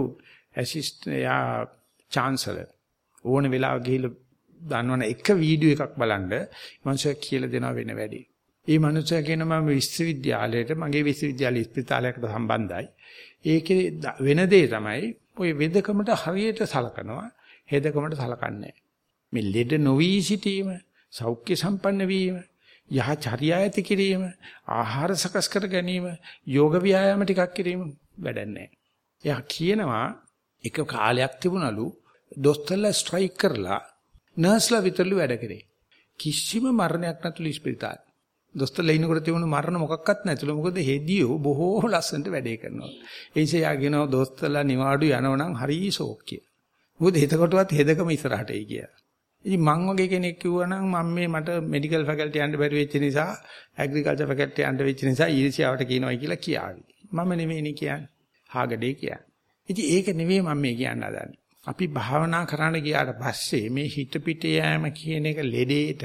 ඇසිස්ට් යා චාන්සලර් ඕන වෙලාවක ගිහිල්ලා දන්නවනේ එක වීඩියෝ එකක් බලන්න මනුස්සයා කියලා දෙනවා වෙන වැඩි. ඒ මනුස්සයා කියන මම විශ්වවිද්‍යාලයට මගේ විශ්වවිද්‍යාල ස්පිතාලයකට සම්බන්ධයි. ඒකේ වෙන දේ තමයි ඔය වෙදකමට හරියට සලකනවා හෙදකමට සලකන්නේ මේ ලෙඩ නොවි සිටීම සෞඛ්‍ය සම්පන්න වීම යහ චර්යා ඇති කිරීම, ආහාර සකස් කර ගැනීම, යෝග ව්‍යායාම ටිකක් කිරීම වැඩක් නැහැ. එයා කියනවා එක කාලයක් තිබුණලු දොස්තරලා ස්ට්‍රයික් කරලා නර්ස්ලා විතරලු වැඩ කරේ. කිසිම මරණයක් නැතුළු ඉස්පිරිතාලේ. දොස්තරලා ඉන්නකොට තිබුණු මරණ මොකක්වත් නැතුළු මොකද හෙදියෝ බොහෝ ලස්සනට වැඩේ කරනවා. ඒ නිසා යා කියනවා දොස්තරලා නිවාඩු යනවනම් හරි ෂෝක් මොකද එතකොටවත් හෙදකම ඉස්සරහට එයි කියලා. ඉතින් මං වගේ කෙනෙක් කිව්වනම් මම මේ මට මෙඩිකල් ෆැකල්ටි යන්න බැරි වෙච්ච නිසා ඇග්‍රිකල්චර් ෆැකල්ටි යන්න වෙච්ච නිසා ඊර්ෂ්‍යාවට කියනවා කියලා කියාවි. මම නෙමෙයිනේ කියන්නේ. හාගඩේ කියන්නේ. ඉතින් ඒක නෙවෙයි මම මේ කියන්න හදන්නේ. අපි භාවනා කරන්න ගියාට පස්සේ මේ හිත පිට යෑම කියන එක ලෙඩේට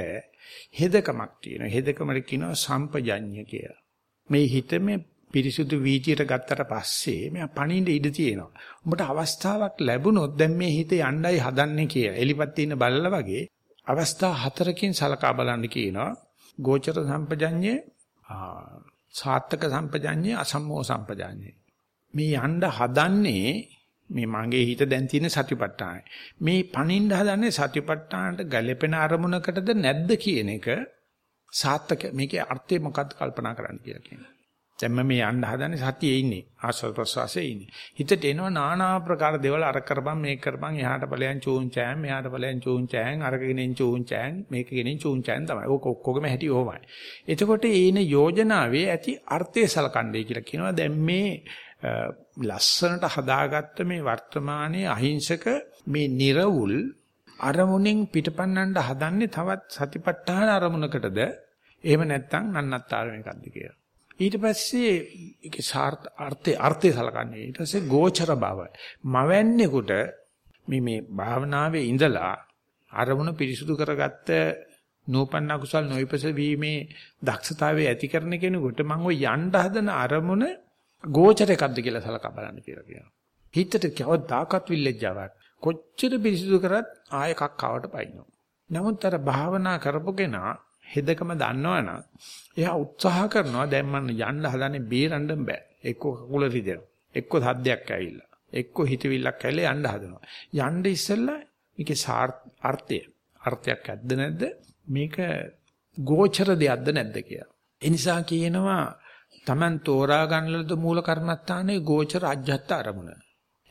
හෙදකමක් තියෙනවා. හෙදකමට කියනවා සම්පජඤ්ඤ කියලා. මේ හිත මේ පිරිසුදු වීජියට ගත්තට පස්සේ මෙයා පණින්න ඉඩ තියෙනවා. උඹට අවස්ථාවක් ලැබුණොත් දැන් මේ හිත යණ්ඩයි හදන්නේ කියලා. එලිපත් තියෙන බල්ලා වගේ අවස්ථා හතරකින් සලකා බලන්න කියනවා. ගෝචර සම්පජඤ්ඤේ සාත්තක සම්පජඤ්ඤේ අසම්මෝ සම්පජඤ්ඤේ. මේ යණ්ඩ හදන්නේ මේ මගේ හිත දැන් තියෙන සතිපට්ඨානයි. මේ පණින්න හදන්නේ සතිපට්ඨානට ගැළපෙන අරමුණකටද නැද්ද කියන එක සාත්තක මේකේ අර්ථය මොකක්ද කල්පනා කරන්න කියලා කියනවා. දැන් මම මේ යන්න හදන්නේ සතියේ ඉන්නේ. ආස්වාද ප්‍රසවාසයේ ඉන්නේ. හිතට එනවා নানা ආකාර දේවල් අර කරපම් මේක කරපම් එහාට ඵලයන් චූංචෑන් මෙහාට ඵලයන් චූංචෑන් අරගෙනින් චූංචෑන් මේකගෙනින් චූංචෑන් තමයි. ඕක ඔක්කොගෙම හැටි ඕමයි. එතකොට ඒන යෝජනාවේ ඇති අර්ථය සලකන්නේ කියලා කියනවා. දැන් මේ ලස්සනට හදාගත්ත මේ වර්තමානයේ අහිංසක මේ නිර්වුල් අරමුණෙන් පිටපන්නන්න හදන්නේ තවත් සතිපට්ඨාන අරමුණකටද එහෙම නැත්නම් නන්නත්තර මේකක්ද කියලා. ඊට පස්සේ ඒකේ සාර්ථ අර්ථය අර්ථය සලකන්නේ ඊට පස්සේ ගෝචර බව. මවන්නේකට මේ මේ භාවනාවේ ඉඳලා අරමුණ පිරිසුදු කරගත්ත නූපන්න කුසල් නොයිපස වීමේ දක්ෂතාවය ඇති කරන කෙනෙකුට මම ওই යන්න හදන අරමුණ ගෝචර එකක්ද කියලා සලකා බලන්න කියලා කියනවා. හිතට කවදාකවත් විල්ලෙජ්ජාවක් කොච්චර පිරිසුදු කරත් ආය කක්කවට පයින්නවා. නමුත් අර භාවනා කරපු කෙනා හෙදකම දන්නවනම් එයා උත්සාහ කරනවා දැන් මම යන්න හදන්නේ බේරන්න බෑ. එක්ක කකුල රිදෙනවා. එක්ක සද්දයක් ඇවිල්ලා. එක්ක හිතවිල්ලක් ඇවිල්ලා යන්න හදනවා. යන්න ඉස්සෙල්ලා මේකේ අර්ථය අර්ථයක් ඇද්ද නැද්ද? මේක ගෝචර දෙයක්ද නැද්ද කියලා. ඒ නිසා කියනවා Taman තෝරා ගන්නලද මූල කර්මත්තානේ ගෝචර අජ්ජත් අරමුණ.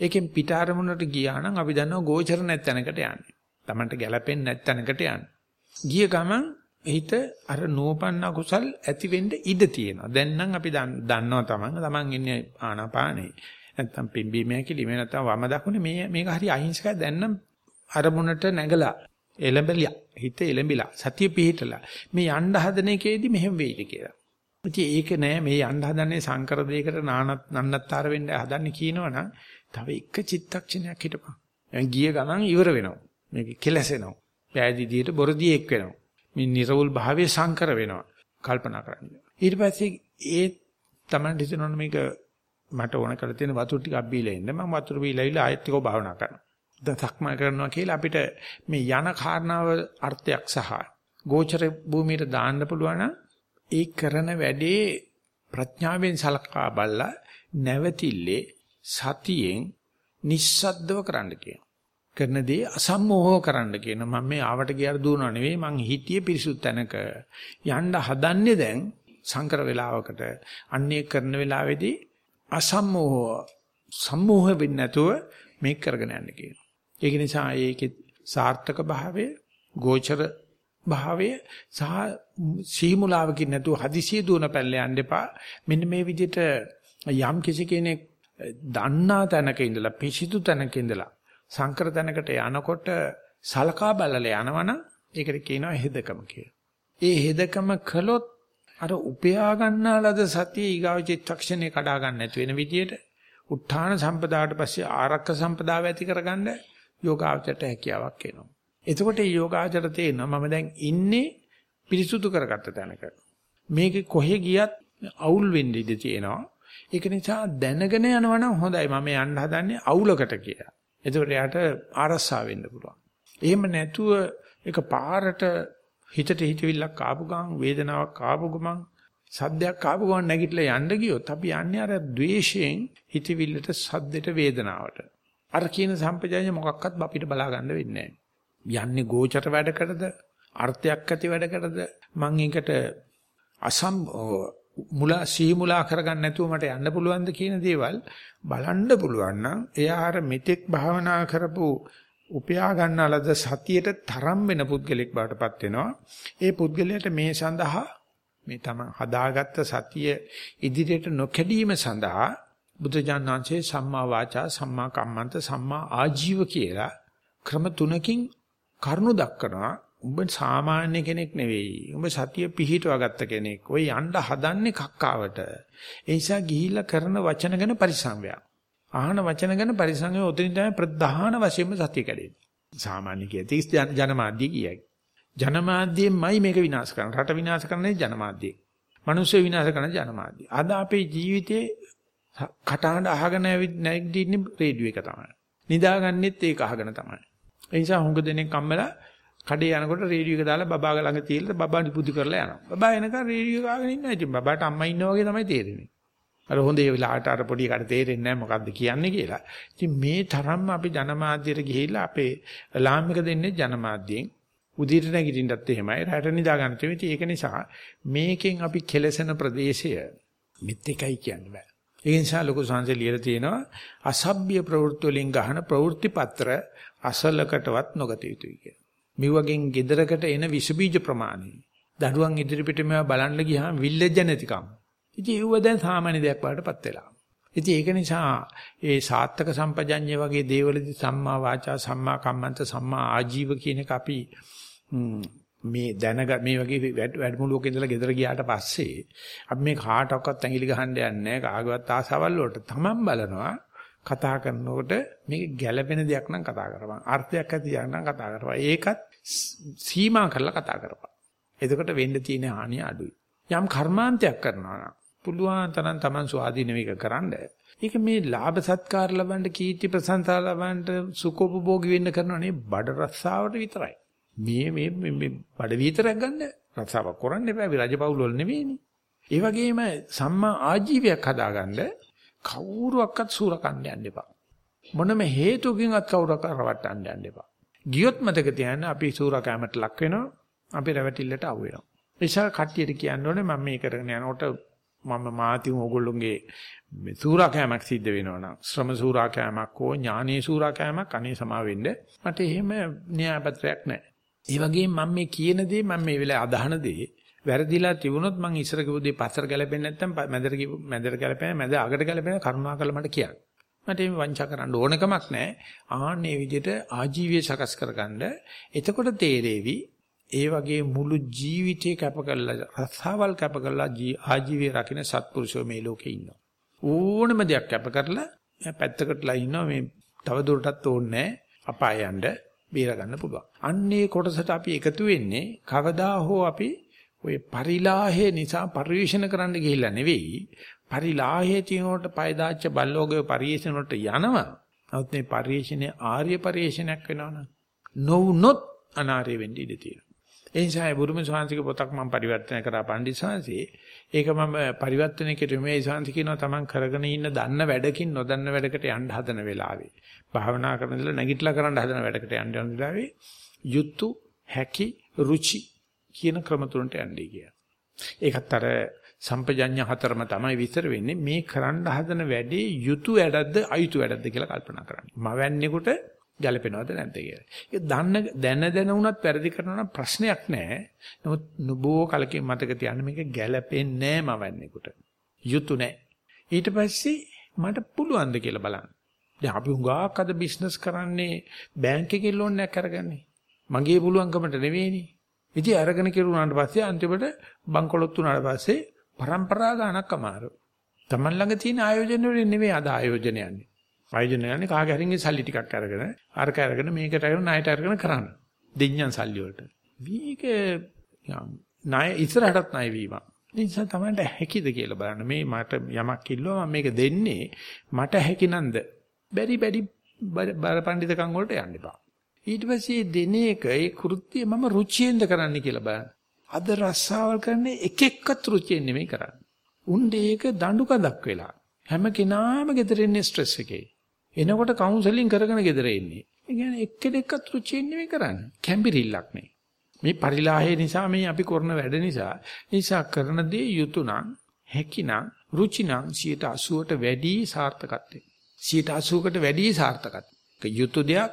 ඒකෙන් පිට අරමුණට ගියා නම් අපි දන්නවා ගෝචර නැත්ැනකට යන්නේ. Tamanට ගැළපෙන්නේ නැත්ැනකට යන්නේ. ගිය ගමන් හිත අර නෝපන්න කුසල් ඇති වෙන්න ඉඩ තියෙනවා. දැන් නම් අපි දන්නවා Taman Taman ඉන්නේ ආනාපානේ. නැත්තම් පිම්බීමේ කිලිමේ නැත්තම් වම දකුණේ මේ මේක හරි අහිංසකයි දැන් නම් අරමුණට නැගලා එලඹලියා හිත එලඹිලා සතිය පිහිටලා මේ යන්න හදන එකේදී මෙහෙම වෙයිද කියලා. ඉතින් ඒක නෑ මේ යන්න හදන්නේ සංකර දෙයකට නානත් නන්නත්තර වෙන්න හදන්නේ කියනවනම් තව එක චිත්තක්ෂණයක් හිටපන්. දැන් ගිය ගමන් ඉවර වෙනවා. මේක කෙලසෙනවා. පෑදීදියට බොරදියෙක් වෙනවා. මේ නිර්වුල් භාවයේ සංකර වෙනවා. කල්පනා කරන්න. ඊට පස්සේ ඒ තමයි හිතනොන මේක මට ඕන කරලා තියෙන වතුර ටිකක් බීලා ඉන්න. මම වතුර බීලා ඉල ආයෙත් ටිකව භාවනා කරනවා. දසක්ම කරනවා කියලා අපිට මේ යන කාරණාව අර්ථයක් සහ ගෝචර භූමියට දාන්න පුළුවන් ඒ කරන වැඩේ ප්‍රඥාවෙන් සලකා බලලා නැවතිල්ලේ සතියෙන් නිස්සද්දව කරන්න කියන. කරන දේ අසම්මෝහව කරන්න කියන. මම මේ ආවට ගියාට දුවනවා නෙවෙයි මං හිතියේ පිරිසුදු තැනක යන්න හදන්නේ දැන් සංකර වේලාවකට අන්නේ කරන වෙලාවේදී අසම්මෝහ සම්මෝහ වෙන්නේ නැතුව මේක කරගෙන යන්න කියනවා. ඒක නිසා ඒකේ සාර්ථක භාවය, ගෝචර භාවය සහ සීමුලාවකින් නැතුව හදිසිය දුවන පැල්ල යන්න එපා. මෙන්න මේ විදිහට යම් කිසි කෙනෙක් දන්නා තැනක ඉඳලා පිසිදු තැනක ඉඳලා සංකර තැනකට යනකොට සලකා බලලා යනවනම් ඒකට කියනවා හෙදකම කියලා. ඒ හෙදකම කළොත් අර උපයා ගන්නා ලද සතිය ඊගාව චිත්තක්ෂණේ කඩා ගන්න නැති වෙන විදියට උත්ථාන සම්පදාට පස්සේ ආරක්ක සම්පදාව ඇති කරගන්න යෝගාචරයට හැකියාවක් එනවා. එතකොට මේ යෝගාචරයට තේරෙනවා මම දැන් ඉන්නේ පිරිසුදු කරගත්ත තැනක. මේක කොහෙ ගියත් අවුල් වෙන්න ඉඩ තියෙනවා. ඒක නිසා දැනගෙන යනවනම් හොඳයි මම යන්න හදන්නේ අවුලකට කියලා. එතකොට යාට ආරස්සා වෙන්න පුළුවන්. එහෙම නැතුව ඒක පාරට හිතට හිතවිල්ලක් ආපු ගමන් වේදනාවක් ආපු ගමන් සද්දයක් ආපු ගමන් නැගිටලා යන්න ගියොත් අපි යන්නේ අර ද්වේෂයෙන් හිතවිල්ලට සද්දෙට වේදනාවට. අර කියන සම්පජාඤ්ඤ මොකක්වත් අපිට බලා ගන්න වෙන්නේ යන්නේ ගෝචර වැඩකටද අර්ථයක් ඇති වැඩකටද මම ඒකට අසම් මුලා සීමුලා කරගන්න නැතුව මට යන්න පුළුවන්ද කියන දේවල් බලන්න පුළුවන් නම් එයා අර මෙතෙක් භාවනා කරපු උපයා ගන්නාලද සතියට තරම් වෙන පුද්ගලෙක් බවටපත් වෙනවා. ඒ පුද්ගලයාට මේ සඳහා මේ තම හදාගත්ත සතිය ඉදිරියට නොකැඩීම සඳහා බුදුජානනාංශයේ සම්මා වාචා සම්මා කම්මන්ත සම්මා ආජීව කියලා ක්‍රම තුනකින් කරුණු දක්වනවා උඹ සාමාන්‍ය කෙනෙක් නෙවෙයි. උඹ සතිය පිහිටවා ගත්ත කෙනෙක්. ඔය යන්න හදන්නේ කක්කාවට. ඒ නිසා ගිහිල්ලා කරන වචන ගැන පරිසංවයක්. ආහන වචන ගැන පරිසංවේ උතනින් තමයි ප්‍රධාන වශයෙන්ම සතිය කැඩෙන්නේ. සාමාන්‍ය කියති ජනමාධ්‍ය කියයි. ජනමාධ්‍යෙන්මයි මේක විනාශ කරන්නේ. රට විනාශ කරන්නේ ජනමාධ්‍යයෙන්. මිනිස්සු විනාශ කරන ජනමාධ්‍ය. අද අපේ ජීවිතේ කටහඬ අහගෙන නැගිටින්නේ රේඩියෝ එක තමයි. නිදාගන්නෙත් ඒක අහගෙන තමයි. ඒ නිසා හුඟ දෙනෙක් කම්මලා කඩේ යනකොට රේඩියෝ එක දාලා බබාගේ ළඟ තියලා බබා නිපුදු කරලා යනවා. බබා එනකන් රේඩියෝ එක අහගෙන ඉන්නවා. ඉතින් බබාට අම්මා ඉන්නා වගේ තමයි තේරෙන්නේ. අර හොඳේ වෙලාවට අර පොඩි එකට තේරෙන්නේ නැහැ මොකද්ද කියන්නේ කියලා. ඉතින් මේ තරම්ම අපි ජනමාධ්‍යයට ගිහිල්ලා අපේ ලාම්මික දෙන්නේ ජනමාධ්‍යයෙන් උදිරට නැගිටින්නත් එහෙමයි රැට නිදා ගන්න තියෙන්නේ. ඒක නිසා මේකෙන් අපි කෙලසෙන ප්‍රදේශය මෙත් එකයි කියන්න බෑ. ඒ නිසා ලොකු සංසය ලියලා තියෙනවා අසභ්‍ය ප්‍රවෘත්ති වලින් ගහන ප්‍රවෘත්ති පත්‍ර අසලකටවත් නොගත යුතුයි කියලා. මෙවගෙන් gedarakata එන විස බීජ ප්‍රමාණය. දඩුවන් ඉදිරිපිට මේවා බලන්න ගියාම විල්ලෙජ නැතිකම. ඉතින් ඒව දැන් සාමාන්‍ය දෙයක් වඩටපත් වෙලා. ඉතින් ඒක නිසා ඒ සාත්තක සම්පජඤ්ඤය වගේ දේවලදී සම්මා වාචා සම්මා කම්මන්ත සම්මා ආජීව කියන එක අපි මේ දැනග මේ වගේ වැඩමුළුවක ඉඳලා ගෙදර ගියාට පස්සේ අපි මේ කාටවත් ඇඟිලි ගහන්න යන්නේ නැහැ කාගවත් ආසාවල් වලට තමන් බලනවා කතා කරනකොට මේක ගැළපෙන දෙයක් නම් කතා කරපන් අර්ථයක් ඇති දෙයක් නම් කතා කරපන් ඒකත් සීමා කරලා කතා කරපන් එතකොට වෙන්න තියෙන හානිය අඩුයි යම් කර්මාන්තයක් කරනවා නම් පුළුවන් තරම් Taman ස්වාධීන මේක කරන්න. ඒක මේ ලාභ සත්කාර ලබන්න කීර්ති ප්‍රශංසා ලබන්න සුඛෝපභෝගී වෙන්න කරනනේ බඩ රස්සාවට විතරයි. මේ මේ මේ බඩ විතරක් ගන්න රස්සාවක් කරන්න එපා. අපි රජපෞල් වල නෙවෙයිනේ. ඒ වගේම සම්මා ආජීවයක් හදාගන්න කවුරුවක්වත් සූරකන්න යන්න එපා. මොනම හේතුකින්වත් කවුරක් රවට්ටන්න යන්න එපා. ගියොත් මතක තියාගන්න අපි සූරකෑමට ලක් වෙනවා. අපි රැවටිල්ලට අවු වෙනවා. නිසා කට්ටියට කියන්න ඕනේ මම මේ කරගෙන යනකොට මම මාති ඕගොල්ලෝගේ සූරාකෑමක් සිද්ධ වෙනවා නම් ශ්‍රම සූරාකෑමක් හෝ ඥානීය සූරාකෑමක් අනේ සමා වෙන්න මට එහෙම න්‍යායපත්‍රයක් නැහැ. ඒ වගේම මම මේ කියන දේ මම මේ වෙලාවේ අදහන දේ වැරදිලා තිබුණොත් මං ඉස්සර කිව්ව දේ පස්සට ගැලපෙන්නේ නැත්නම් මැදට කිව්ව මැදට ගැලපෙන්නේ මැද අගට ගැලපෙන්නේ කරුණාකරලා මට කියන්න. මට මේ වංචා කරන්න ඕනකමක් නැහැ. ආන්නේ විදිහට ආජීවය සකස් කරගන්න. එතකොට තේරෙවි ඒ වගේ මුළු ජීවිතේ කැප කරලා රස්සාවල් කැප කරලා ආජීවය රකින්න සත්පුරුෂෝ මේ ලෝකේ ඉන්නවා. ඕනම දෙයක් කැප කරලා පැත්තකටලා ඉන්නවා මේ තව දුරටත් ඕනේ අපාය යන්න බේර ගන්න පුළුවන්. අන්නේ කොටසට අපි එකතු වෙන්නේ කවදා හෝ අපි ওই පරිලාහය නිසා පරිශන කරන්න ගිහිල්ලා නෙවෙයි. පරිලාහයේ තියනකොට පයදාච්ච බල්ලෝගේ පරිශන වලට යනවා. නමුත් මේ පරිශනේ ආර්ය පරිශනයක් වෙනවනම් නොවුනොත් අනාර්ය වෙන්න ඉඩ තියෙනවා. ඒ නිසා බුරුම ශාන්තික පොතක් මම පරිවර්තනය කරා පණ්ඩිත ශාන්තියේ. ඒක මම පරිවර්තනය කෙරුවේ මේ ශාන්ති කියනවා Taman කරගෙන ඉන්න දන්න වැඩකින් නොදන්න වැඩකට යන්න හදන වෙලාවේ. භාවනා කරන ඉඳලා නැගිටලා කරන්න හදන වැඩකට යන්න යන වෙලාවේ යුතු හැකි රුචි කියන ක්‍රම තුනට යන්නේ කියලා. ඒකත් අර සම්පජඤ්ඤ හතරම තමයි විතර වෙන්නේ මේ කරන්න හදන වැඩේ යුතු වැඩක්ද අයුතු වැඩක්ද කියලා කල්පනා කරන්න. මවන්නේකට ගැලපෙනවද නැද්ද කියලා. ඒක දන්න දැන දැන වුණත් වැරදි කරනවා නම් ප්‍රශ්නයක් නැහැ. නමුත් නුබෝ කලකින් මතක තියාගන්න මේක ගැලපෙන්නේ නැහැ මවන්නේකට. යුතු නැහැ. ඊට පස්සේ මට පුළුවන් ද කියලා බලන්න. දැන් අපි හුඟක් අද බිස්නස් කරන්නේ බැංක් එකේ ලෝන් එකක් අරගන්නේ. මගේ පුළුවන්කමට නෙවෙයිනේ. ඉතින් අරගෙන කෙරුණාට පස්සේ අන්තිමට බංකොලොත් වුණාට පස්සේ પરම්පරා ගානක් අමාරු. Taman ළඟ තියෙන ආයෝජන වලින් නෙවෙයි අද ආයෝජන යන්නේ. ආයෝජන යන්නේ කාගේ හරින්ගේ සල්ලි ටිකක් අරගෙන අරක අරගෙන මේකට අරගෙන ණයට අරගෙන කරන්න. දෙඤ්ඤන් සල්ලි වලට. මේක ණය ඉස්සරහටත් ණය වීම. නිසා තමයි හැකිද කියලා බලන්න. මේ මට යමක් කිල්ලුවා මම මේක දෙන්නේ මට හැකිනන්ද? බැරි බැරි බර පඬිතකම් වලට යන්න එපා. ඊට පස්සේ දෙන එක ඒ කෘත්‍යය මම රුචියෙන්ද කරන්න කියලා බලන්න. අද රස්සාවල් කරන්නේ එක එක්කත් රුචියෙන් නෙමෙයි කරන්නේ. උණ්ඩේ ඒක දඬු කඳක් වෙලා. හැම කෙනාම ගෙදර ඉන්නේ ස්ට්‍රෙස් එකේ. එනකොට කවුන්සලින් කරගෙන ගෙදර එන්නේ. ඒ කියන්නේ එක්කෙනෙක්වත් රුචියෙන් නෙමෙයි කරන්නේ. කැම්බිරිල්ලක් නේ. මේ පරිලාහය නිසා මේ අපි කරන වැඩ නිසා නිසා කරන දේ යුතුයනම් හැකිනම් රුචිනම් 80ට වැඩි සාර්ථකත්වය. 80කට වැඩි සාර්ථකත්වය. යුතු දෙයක්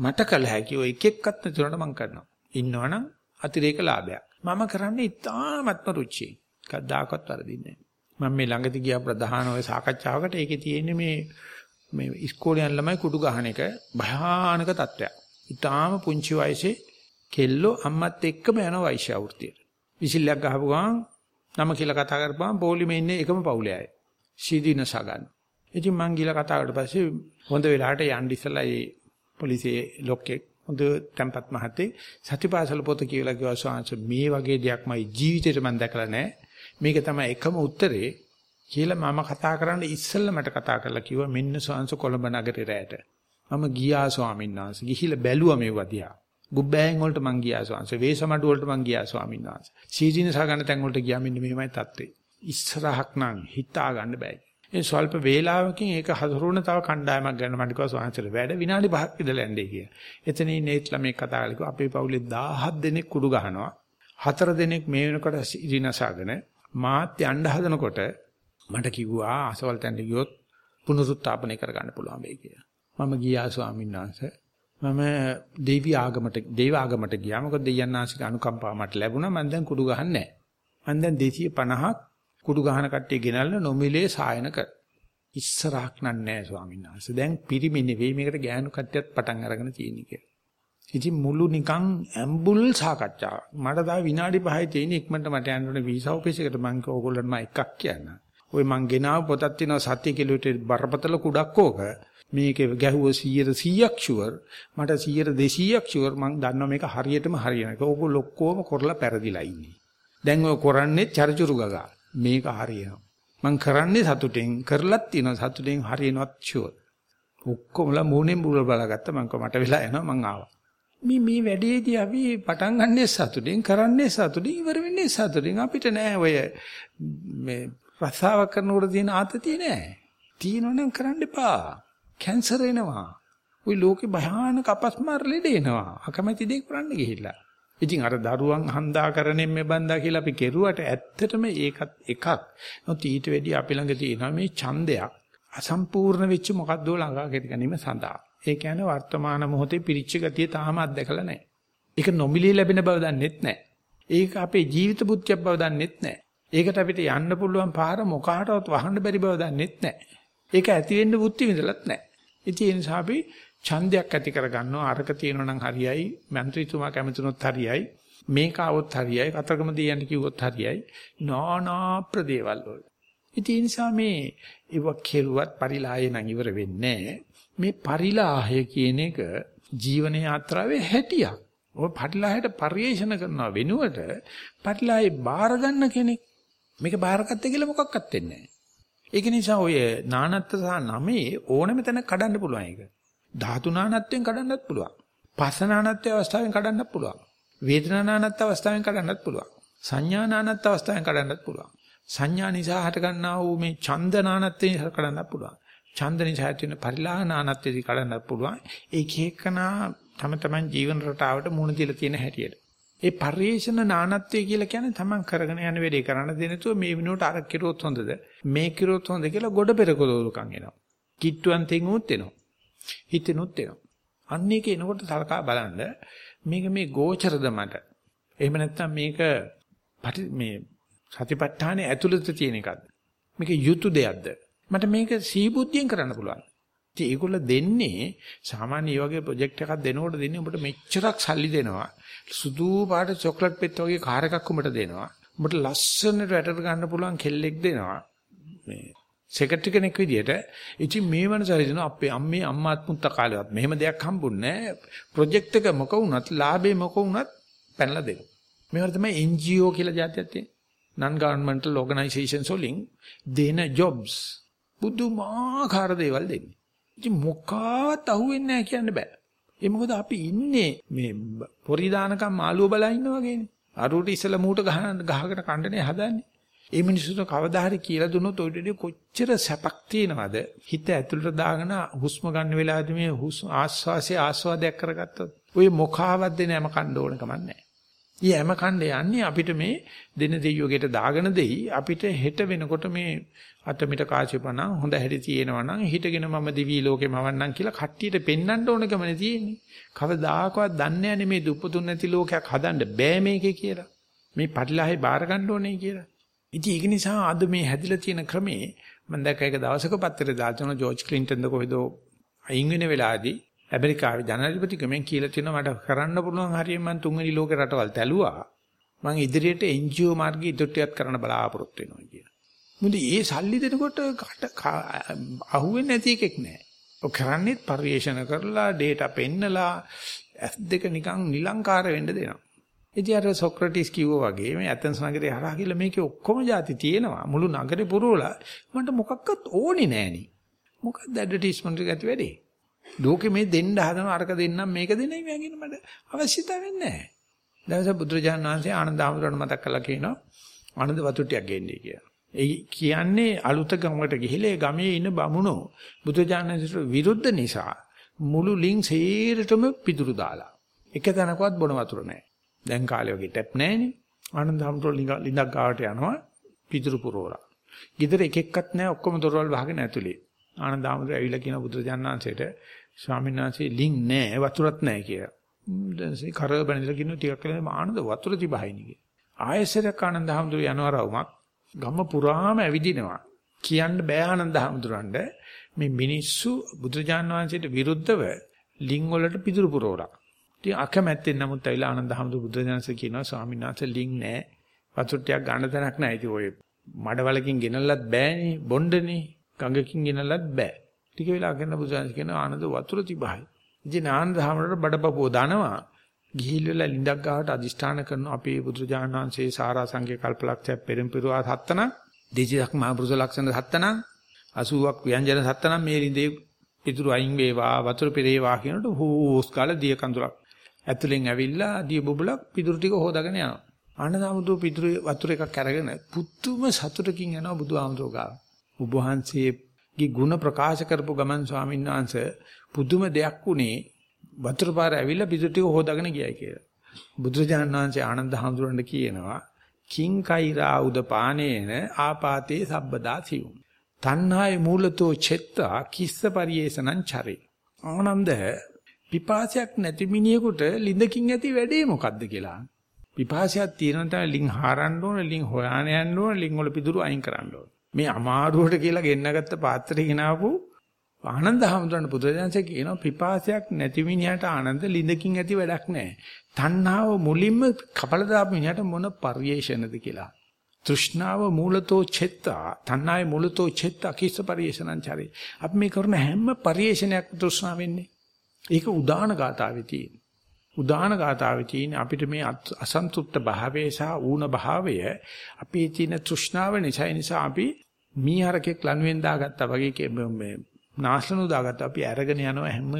මට කළ හැකි ඔය එක එක්කත් නැතුනට මම කරනවා. ඉන්නවනම් අතිරේක ලාභයක්. මම කරන්නේ ඉතාමත්ම රුචියෙන්. කවදාකවත් වරදින්නේ නැහැ. මම මේ ළඟදී ගියා ප්‍රධාන ඔය සාකච්ඡාවකට ඒකේ තියෙන්නේ මේ මේ ඉස්කෝලේ යන ළමයි කුඩු ගහන එක භයානක තත්ත්වයක්. ඊටාම පුංචි වයසේ කෙල්ලෝ අම්මත් එක්කම යන වෛශ්‍ය වෘත්තියට. විසිල්ලක් ගහපු ගමන් නම කියලා කතා කරපුවාම පොලිමේ ඉන්නේ එකම පවුලේ අය. සීදීන සගන්. ඉතින් මං ගිහලා කතා කරලා පස්සේ හොඳ වෙලාවට යන්න ඉස්සලා ඒ පොලිසියේ ලොක්කෙක් හොඳ tempat මහත්තේ සතිපාසල පොත කියලා කිව්වා ස්වාංශ මේ වගේ දෙයක් මයි ජීවිතේට මම දැකලා නැහැ. මේක තමයි එකම උත්තරේ කියලා මම කතා කරන්න ඉස්සෙල්ලා මට කතා කරලා කිව්වා මෙන්න ස්වාංශ කොළඹ නගරේ රැට. මම ගියා ස්වාමීන් වහන්සේ. ගිහිල්ලා බැලුවා මේ වදියා. බුබ්බෑන් වලට මං ගියා ස්වාංශ. වේසමඩු වලට මං ගියා ස්වාමීන් වහන්සේ. සීජින සාගන්න තැන් වලට ගියා මෙන්න මෙහෙමයි තත්ත්වේ. ඉස්සරහක් නම් හිතා ගන්න බෑ. ඒ ස්වල්ප වේලාවකින් ඒක හසුරුවන තව කණ්ඩායමක් ගන්න මට කිව්වා ස්වාංශල වැඩ විනාඩි 5ක් ඉඳලා යන්නේ කියලා. එතන ඉන්නේ ළමයි කතා කරලා අපේ පවුලේ 17 දෙනෙක් කුඩු ගහනවා. හතර දෙනෙක් මේ වෙනකොට ඉරිනසාගෙන මාත් යන්න හදනකොට මට කිව්වා අසවල් තැනට ගියොත් පුනරුත්ථාපනය කරගන්න පුළුවන් වෙයි කියලා. මම ගියා ස්වාමීන් වහන්සේ. මම දේවි ආගමට දේව ආගමට ගියා. මොකද දෙයයන් ආශික අනුකම්පාව මට ලැබුණා. මම දැන් කුඩු ගහන්නේ නැහැ. මම දැන් 250ක් කුඩු ගහන කට්ටිය ගෙනල්ලා නොමිලේ සායන කර. ඉස්සරහක් නෑ ස්වාමීන් වහන්සේ. දැන් පිරිමි නෙවෙයි මේකට ගෑනු කට්ටියත් පටන් අරගෙන තියෙන්නේ කියලා. ඉතින් මුළු නිකන් ඇම්බුල් සාකච්ඡාවක්. මට තව විනාඩි 5යි තියෙන ඉක්මනට මට යන්න ඕනේ වීසා ඔෆිස් එකට මං ඕගොල්ලන්ට මම එකක් කියන්න. ওই මං ගෙනාව පොතක් තියෙනවා සත්‍ය කිලෝමීටර් බරපතල කුඩක් ඕක. මේක ගැහුව 100 100ක් ෂුවර් මට 100 200ක් ෂුවර් මං දන්නවා මේක හරියටම හරියන එක. ඕගොල්ලෝ ඔක්කොම කරලා පෙරදිලා ඉන්නේ. දැන් ඔය කරන්නේ චරිචුරු ගගා. මේක හරියනවා. මං කරන්නේ සතුටෙන් කරලත් තියෙනවා සතුටෙන් හරියනවත් ෂුවර්. ඔක්කොමලා මූණෙන් බුල බලාගත්ත මං මට වෙලා යනවා මං ආවා. මේ මේ වැඩේදී අපි පටන් ගන්නෙ සතුටින් කරන්නේ සතුටින් ඉවර වෙන්නේ සතුටින් අපිට නෑ ඔය මේ රසාව කරනකොට තියෙන ආතතිය නෑ. තියෙනවනම් කරන්න එපා. කැන්සර් එනවා. ওই ලෝකේ භයානක අපස්මාර ලෙඩ එනවා. අකමැති දේ කරන්න ගිහිල්ලා. ඉතින් අර දරුවන් හඳා කරන්නේ මේ බන්දා කියලා අපි කෙරුවට ඇත්තටම ඒකත් එකක්. නමුත් ඊට වැඩි අපි ළඟ තියෙනවා මේ ඡන්දයක් අසම්පූර්ණ වෙච්ච මොකද්දෝ ළඟා ගැනීම සඳහා. ඒ කියන්නේ වර්තමාන මොහොතේ පිරිච්ච ගතිය තාම අත්දැකලා නැහැ. ඒක නොමිලේ ලැබෙන බව දන්නෙත් නැහැ. ඒක අපේ ජීවිත බුද්ධියක් බව දන්නෙත් නැහැ. ඒකට අපිට යන්න පුළුවන් පාර මොකාටවත් වහන්න බැරි බව දන්නෙත් නැහැ. ඒක ඇති වෙන්න බුද්ධි විඳලත් නැහැ. ඉතින් ඒ නිසා අපි ඡන්දයක් ඇති කරගන්නවා. අරක තියෙනවා නම් හරියයි. මන්ත්‍රීතුමා කැමතුනොත් හරියයි. මේක આવොත් හරියයි. කතරගම දියන්න කිව්වොත් හරියයි. නානා ප්‍රදේවල් වල. ඉතින් ඒ නිසා මේ ඒව කෙරුවත් පරිලාය නම් ඉවර වෙන්නේ මේ පරිලාහය කියන එක ජීවන යාත්‍රාවේ හැටියක්. ඔය පරිලාහයට පරිේෂණ කරනවා වෙනුවට පරිලාහේ බාර ගන්න කෙනෙක් මේක බාරගත්තේ කියලා මොකක්වත් වෙන්නේ නැහැ. ඒක නිසා ඔය නානත්ත සහ නමේ ඕනෙම තැන කඩන්න පුළුවන් ඒක. ධාතු නානත්වයෙන් කඩන්නත් පුළුවන්. පස්ස නානත්වයේ අවස්ථාවෙන් කඩන්නත් පුළුවන්. වේදනා නානත්ව අවස්ථාවෙන් කඩන්නත් පුළුවන්. සංඥා නානත්ව අවස්ථාවෙන් කඩන්නත් පුළුවන්. සංඥා නිසා හට ගන්නා වූ මේ ඡන්ද නානත්වයෙන් කඩන්නත් පුළුවන්. ඡන්ද නිසා ඇති වෙන පරිලාහ නානත්වයෙන් කඩන්නත් පුළුවන්. ඒක එක්කනා තම තමන් ජීවන රටාවට මුණ දීලා තියෙන හැටියට. ඒ පරිේශන නානත්වය කියලා කියන්නේ තමන් කරගෙන යන වැඩේ කරන්න දෙනතුව මේ විනෝඩ අර කිරොත් හොඳද මේ කිරොත් හොඳ කියලා ගොඩ පෙරකොලුකම් එනවා. කිට්ටුවන් තෙන්ගුත් එනවා. හිතෙනුත් එනවා. අන්න ඒක එනකොට සලකා බලන්න මේක මේ ගෝචරද මට. එහෙම නැත්නම් මේක මේ සතිපට්ඨානේ ඇතුළත තියෙන එකක්ද? මේක යුතු දෙයක්ද? මට මේක සීබුද්ධියෙන් කරන්න පුළුවන්. ඉතින් ඒගොල්ල දෙන්නේ සාමාන්‍ය මේ වගේ ප්‍රොජෙක්ට් එකක් දෙනකොට දෙන්නේ ඔබට මෙච්චරක් සල්ලි දෙනවා. සුදු පාට චොක්ලට් පෙත්ත වගේ කාර් එකක් උඹට දෙනවා. උඹට ලස්සනට වැටර ගන්න පුළුවන් කෙල්ලෙක් දෙනවා. මේ සෙක්‍රටරි කෙනෙක් විදියට ඉතින් මේ වෙනසයි දෙනවා අපේ අම්මේ අම්මාත් මුත්ත කාලේවත් මෙහෙම දෙයක් හම්බුන්නේ නැහැ. ප්‍රොජෙක්ට් එක මොක වුණත් ලාභේ මොක වුණත් පැනලා දෙනවා. මේවට තමයි NGO කියලා જાතියක් තියෙන්නේ. non governmental organizations වලින් දෙන jobs බුදුමාකාර දේවල් දෙන්නේ. ඉතින් මොකවත් අහුවෙන්නේ නැහැ කියන්න බෑ. ඒ මොකද අපි ඉන්නේ මේ පොරි දානකම් මාළුව බලා ඉන්න වගේනේ. අරුට ඉස්සලා මූට ගහන ගහකට කණ්ඩනේ හදන්නේ. ඒ මිනිස්සුන්ට කවදා හරි කියලා දුන්නොත් ඔය දෙවියෝ කොච්චර සැපක් තියනවද? හිත ඇතුළට දාගෙන හුස්ම ගන්න වෙලාවදී මේ ආස්වාසිය ආස්වාදයක් කරගත්තොත් ඔය මොකාවත් දෙ නෑම කණ්ඩ ඕන කමක් නැහැ. ඊ හැම කණ්ඩ යන්නේ අපිට මේ දෙන දෙයියෝගෙට දාගෙන දෙයි අපිට හෙට වෙනකොට මේ අතමිට කාසිපණ හොඳ හැටි තියෙනවා නම් හිටගෙන මම දිවි ලෝකෙම වන්නම් කියලා කට්ටියට පෙන්වන්න ඕනකමනේ තියෙන්නේ. කවදාකවත් දන්නේ නැහැ මේ දුප්පතුන් නැති ලෝකයක් හදන්න බෑ මේකේ කියලා. මේ පරිලාහේ බාර ගන්න ඕනේ කියලා. ඉතින් ඒක නිසා අද මේ හැදිලා තියෙන ක්‍රමේ මම දැක්ක එක දවසක පත්තරේ දාලා ජෝර්ජ් ක්ලින්ටන්ද කොහෙද අයින් වෙන වෙලාවේදී ඇමරිකාවේ ජනාධිපතිකමෙන් කියලා තියෙනවා මට කරන්න පුළුවන් හරියට මම තුන්වෙනි ලෝක රටවල් තැළුවා. මම ඉදිරියට NGO මාර්ගයේ ඉදිරියට කරන්න බලාපොරොත්තු වෙනවා කියලා. මොකද ඒ සල්ලි දෙනකොට අහුවෙන්නේ නැති එකෙක් නෑ. ඔය කරන්නේ පරිේශන කරලා data පෙන්නලා ඇස් දෙක නිකන් නිලංකාර වෙන්න දෙනවා. ඉතින් අර සොක්‍රටිස් කිව්වා වගේ මේ ඇතන්ස් නගරේ හරහා කියලා මේකේ ඔක්කොම જાති තියෙනවා. මුළු නගරේ පුරවලා මට මොකක්වත් ඕනේ නෑනේ. මොකක්ද ඇඩ්වර්ටයිස්මන්ට් එක ඇති වැඩේ. ලෝකෙ මේ දෙන්න හදන අරක දෙන්නම් මේක දෙන්නයි මගෙන් මට අවශ්‍යතාවයක් නැහැ. දවසක් බුදුරජාණන් වහන්සේ ආනන්ද ආමරණ මතක් කළා කියනවා ආනන්ද වතුට්ටියක් ගෙන්නේ කියලා. ඒ කියන්නේ අලුත ගමකට ගිහිල්ලා ඒ ගමේ ඉන්න බමුණෝ බුදුරජාණන්ට විරුද්ධ නිසා මුළු ලිං සේරටම පිටුරු දාලා. එක තැනකවත් බොන වතුර නැහැ. දැන් කාලේ වගේ ටැප් නැහැනේ. ආනන්ද ආමරණ ලිඳක් ගාවට යනවා පිටුරු පුරවලා. ගෙදර එක එක්කත් නැහැ ඔක්කොම දොරවල් වහගෙන ඇතුලේ. ආනන්ද ආමරණ ඇවිල්ලා කියන බුදුරජාණන් වහන්සේට ස්වාමීන් වහන්සේ ලිං නැහැ වතුරත් නැහැ කියලා. දැන් සී කර බැනලා කියන ටිකක් කියලා ආනන්ද වතුර තිබහිනි කියලා. ආයෙසරක් ආනන්ද හැමදෙර යනවා රවුමක් ගම පුරාම ඇවිදිනවා. කියන්න බෑ ආනන්ද හැමතුරන්ඩ මේ මිනිස්සු බුදුජාන් වහන්සේට විරුද්ධව ලිං වලට පිදුරු පුරවලා. ඉතින් අකමැත්තෙන් නමුත් ඇවිල්ලා ආනන්ද හැමතුරු බුදුජානසේ කියනවා ස්වාමීන් වහන්සේ ලිං නෑ. වතුර ටිකක් ගන්න තැනක් නෑ. ඉතින් ඔය මඩවලකින් ගෙනල්ලත් බෑනේ බොණ්ඩනේ. ගඟකින් ගෙනල්ලත් බෑ. ටික වෙලා කරන බුදුජානසේ කියනවා ආනන්ද වතුර තිබහයි. ඉතින් ආනන්ද හැමතුරට බඩපපුව දානවා. ගිහිල්ලා ලිඳක් ගාවට අදිෂ්ඨාන කරන අපේ බුදුජානක වහන්සේ සාරා සංකේ කල්පලක්ෂය පෙරම්පිරුවා සත්තන දෙජියක් මහ පුරුෂ ලක්ෂණ සත්තන 80ක් ව්‍යංජන සත්තන මේ ලිඳේ පිටුරු අයින් වේවා වතුර පෙරේවා කියනකොට හූස් කාලා දිය කඳුලක් ඇතුලෙන් ඇවිල්ලා දිය බබලක් පිටුරු ටික හොදාගෙන යනවා ආනන්දමුදු පිටුරු වතුර එකක් අරගෙන පුතුම සතුටකින් යනවා බුදුහාමුදුරුවෝ ගාව ඔබ වහන්සේගේ ಗುಣ ප්‍රකාශ කරපු ගමන් ස්වාමීන් වහන්සේ පුදුම දෙයක් උනේ වතුර පාර ඇවිල්ලා පිටු ටික හොදාගෙන ගියයි කියලා. බුදුරජාණන් වහන්සේ ආනන්ද හඳුරන්න කියනවා කිං කෛරා උදපානේන ආපාතේ සබ්බදා සියුම්. තණ්හාය මූලතෝ චෙත්තා කිස්ස පරියේසනං චරේ. ආනන්ද පිපාසයක් නැති මිනිහෙකුට ලිඳකින් ඇති වැඩේ මොකද්ද කියලා. පිපාසයක් තියෙනවා තමයි ලින් හාරන්න ඕන, ලින් හොයාන යන්න ඕන, ලින් වල පිදුරු අයින් කරන්න ඕන. මේ අමාරුවට කියලා ගෙන්නගත්ත පාත්‍රය ගෙනාවු ආනන්ද හැමදාම බුදුරජාණන්සේ කියනවා පිපාසයක් නැති මිනිහට ආනන්ද ලිඳකින් ඇති වැඩක් නැහැ. තණ්හාව මුලින්ම කපල දාපු මිනිහට මොන පරිේශනද කියලා. තෘෂ්ණාව මූලතෝ චෙත්තා තණ්හාවේ මූලතෝ චෙත්තා කිස්ස පරිේශනංචරේ. අපි මේ කරන හැම පරිේශනයක් තෘෂ්ණාව වෙන්නේ. ඒක උදාන ගාතාවේ තියෙන. උදාන ගාතාවේ තියෙන අපිට මේ අසන්තුෂ්ත භාවය සහ ඌන භාවය අපේ තියෙන තෘෂ්ණාව නිසා නිසා අපි මීහරකෙක් ලනුවෙන් දාගත්තා වගේ මේ නාස්ලනු දාගත්තා අපි අරගෙන යනවා හැම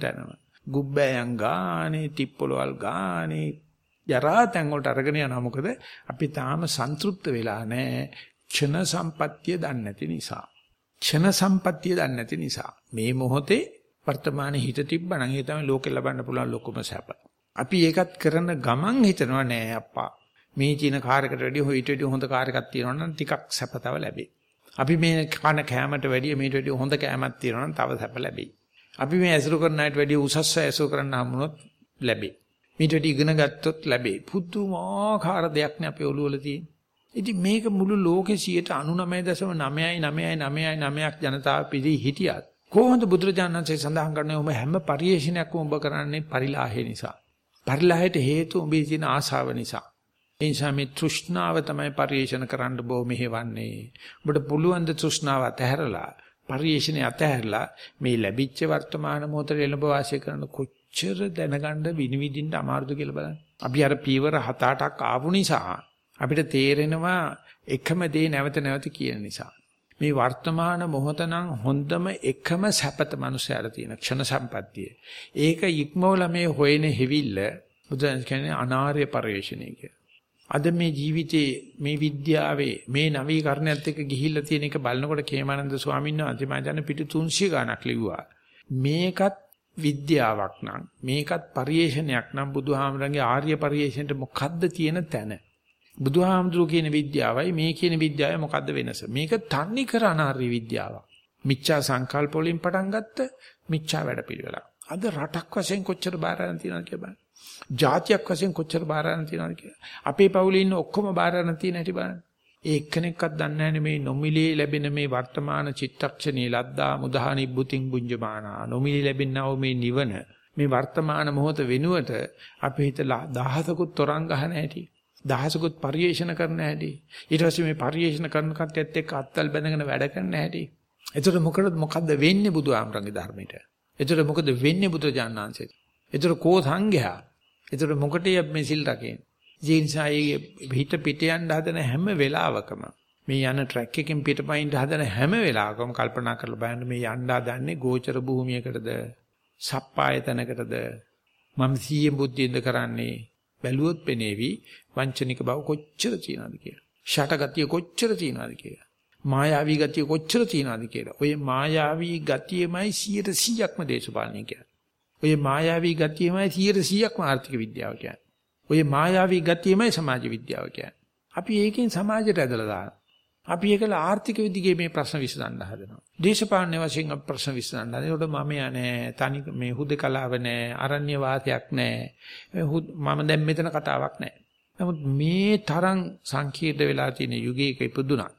තැනම. ගුබ්බෑයන් ගානේ, තිප්පොළවල් ගානේ, යරා තැන් වලට අරගෙන යනවා. මොකද අපි තාම සන්තුෂ්ත වෙලා නැහැ. ක්ෂණ සම්පත්තිය දන්නේ නැති නිසා. ක්ෂණ සම්පත්තිය දන්නේ නැති නිසා. මේ මොහොතේ වර්තමානයේ හිත තිබ්බනම් ඒ තමයි ලෝකෙ ලබන්න පුළුවන් ලොකුම සැප. අපි ඒකත් කරන ගමන් හිතනවා නෑ අප්පා. මේ චීන කාර් එකට වැඩිය හොයිට වැඩිය හොඳ කාර් එකක් තියෙනවා නම් ටිකක් සැපතව ලැබේ. අපි මේ කන කෑමට වැඩිය මේට වැඩිය හොඳ කෑමක් තියෙනවා නම් තව සැප ලැබෙයි. අපි මේ ඇසුරු කරන අයට වැඩිය උසස්ව ඇසුරු කරන්න හම්බුනොත් ලැබෙයි. මේට වැඩිය ඉගෙන ගත්තොත් ලැබෙයි. පුදුමාකාර දෙයක් නේ අපේ ඔළුවල තියෙන. ඉතින් මේක මුළු ලෝකේ 99.99999ක් ජනතාව පිළි හිටියත් කොහොමද බුදුරජාණන්සේ සඳහන් කරන්නේ ඔබ හැම පරිේශනයක්ම ඔබ කරන්නේ පරිලාහය නිසා. පරිලාහයට හේතුව ඔබේ තියෙන ආශාව නිසා. ඒ නිසා මේ තෘෂ්ණාව තමයි පරිේශන කරන්න බෝ මෙහෙවන්නේ. ඔබට පුළුවන් ද තෘෂ්ණාව අතහැරලා පරිේශනේ අතහැරලා මේ ලැබිච්ච වර්තමාන මොහොතේ එළඹ වාසය කරන කොච්චර දැනගන්න විනිවිදින්න අමාරුද කියලා බලන්න. අපි අර පීවර 7-8ක් ආපු නිසා අපිට තේරෙනවා එකම දේ නැවත නැවත කියන නිසා. මේ වර්තමාන මොහොත නම් හොඳම එකම සැපත මනුස්සයාට තියෙන ක්ෂණ සම්පත්තිය. ඒක ඉක්මවල මේ හොයන හිවිල්ල බුදුන් කියන්නේ අනාර්ය පරිශ්‍රණය කියලා. අද මේ ජීවිතේ මේ විද්‍යාවේ මේ නවීකරණයත් එක්ක ගිහිල්ලා තියෙන එක බලනකොට කේමානන්ද ස්වාමීන් වහන්සේ මම දැන පිටු 300 ගණක් ලිව්වා. මේකත් විද්‍යාවක් නම් මේකත් පරිේශනයක් නම් බුදුහාමරගේ ආර්ය පරිේශනට මොකද්ද තියෙන තැන? බුදුහාමුදුරු කියන විද්‍යාවයි මේ කියන විද්‍යාවයි මොකද්ද වෙනස? මේක තන්නේ කර අනාර්ය විද්‍යාවක්. මිච්ඡා සංකල්ප වලින් පටන් ගත්ත මිච්ඡා වැඩපිළිවෙලක්. අද රටක් වශයෙන් කොච්චර බාර ගන්න තියනවද කියලා જાතියක් වශයෙන් කොච්චර බාර ගන්න තියනවද කියලා. අපේ පවුලේ ඉන්න ඔක්කොම බාර ගන්න තියෙන හැටි බලන්න. ඒ එක්කෙනෙක්වත් දන්නේ නැහැ මේ නොමිලේ ලැබෙන මේ වර්තමාන චිත්තක්ෂණී ලද්දා මුදා නිබ්බුතින් බුඤ්ජමානා නොමිලේ ලැබෙනා වූ මේ නිවන මේ වර්තමාන මොහොත වෙනුවට අපේ හිත දහසකුත් තරංග ගන්න හැටි දහසකුත් පරිේෂණ කරන්න හැටි. ඊට පස්සේ මේ පරිේෂණ කරන කට්ටියත් එක්ක අත්තල් බැඳගෙන වැඩ කරන්න හැටි. එතකොට මොකද මොකද්ද වෙන්නේ බුදු ආමරංගේ ධර්මයට? එතකොට මොකද වෙන්නේ බුදු ජානනාංශයට එතකොට කෝ සංඝයා? එතකොට මොකටද මේ සිල් රකින්නේ? ඒ නිසා හිත පිට යන්න හදන හැම වෙලාවකම මේ යන ට්‍රැක් එකෙන් පිටපයින් හදන හැම වෙලාවකම කල්පනා කරලා බලන්න මේ යන්න හදන්නේ ගෝචර භූමියකටද? සප්පාය තැනකටද මම සීයෙන් බුද්ධියෙන්ද කරන්නේ? බැලුවොත් පෙනේවි වංචනික බව කොච්චර තියනවද කියලා. ෂටගතිය කොච්චර තියනවද කියලා. මායාවී ගතිය කොච්චර තියනවද කියලා. ඔය මායාවී ගතියමයි 100%ක්ම දේශපාලනය කියන්නේ. ඔය මායාවී ගතියමයි 100%ක්ම ආර්ථික විද්‍යාව කියන්නේ. ඔය මායාවී ගතියමයි සමාජ විද්‍යාව කියන්නේ. අපි ඒකෙන් සමාජයට ඇදලා දානවා. අපි ඒකල ආර්ථික විද්‍යාවේ මේ ප්‍රශ්න විසඳන්න හදනවා. දේශපාලන වශයෙන් අපි ප්‍රශ්න විසඳන්න හදනවා. ඒකට මම යන්නේ තනි මේ හුදකලාව නෑ, අරණ්‍ය වාසයක් නෑ. මම දැන් මෙතන කතාවක් නෑ. නමුත් මේ තරම් සංකීර්ණ වෙලා තියෙන යුගයක ඉපදුනා.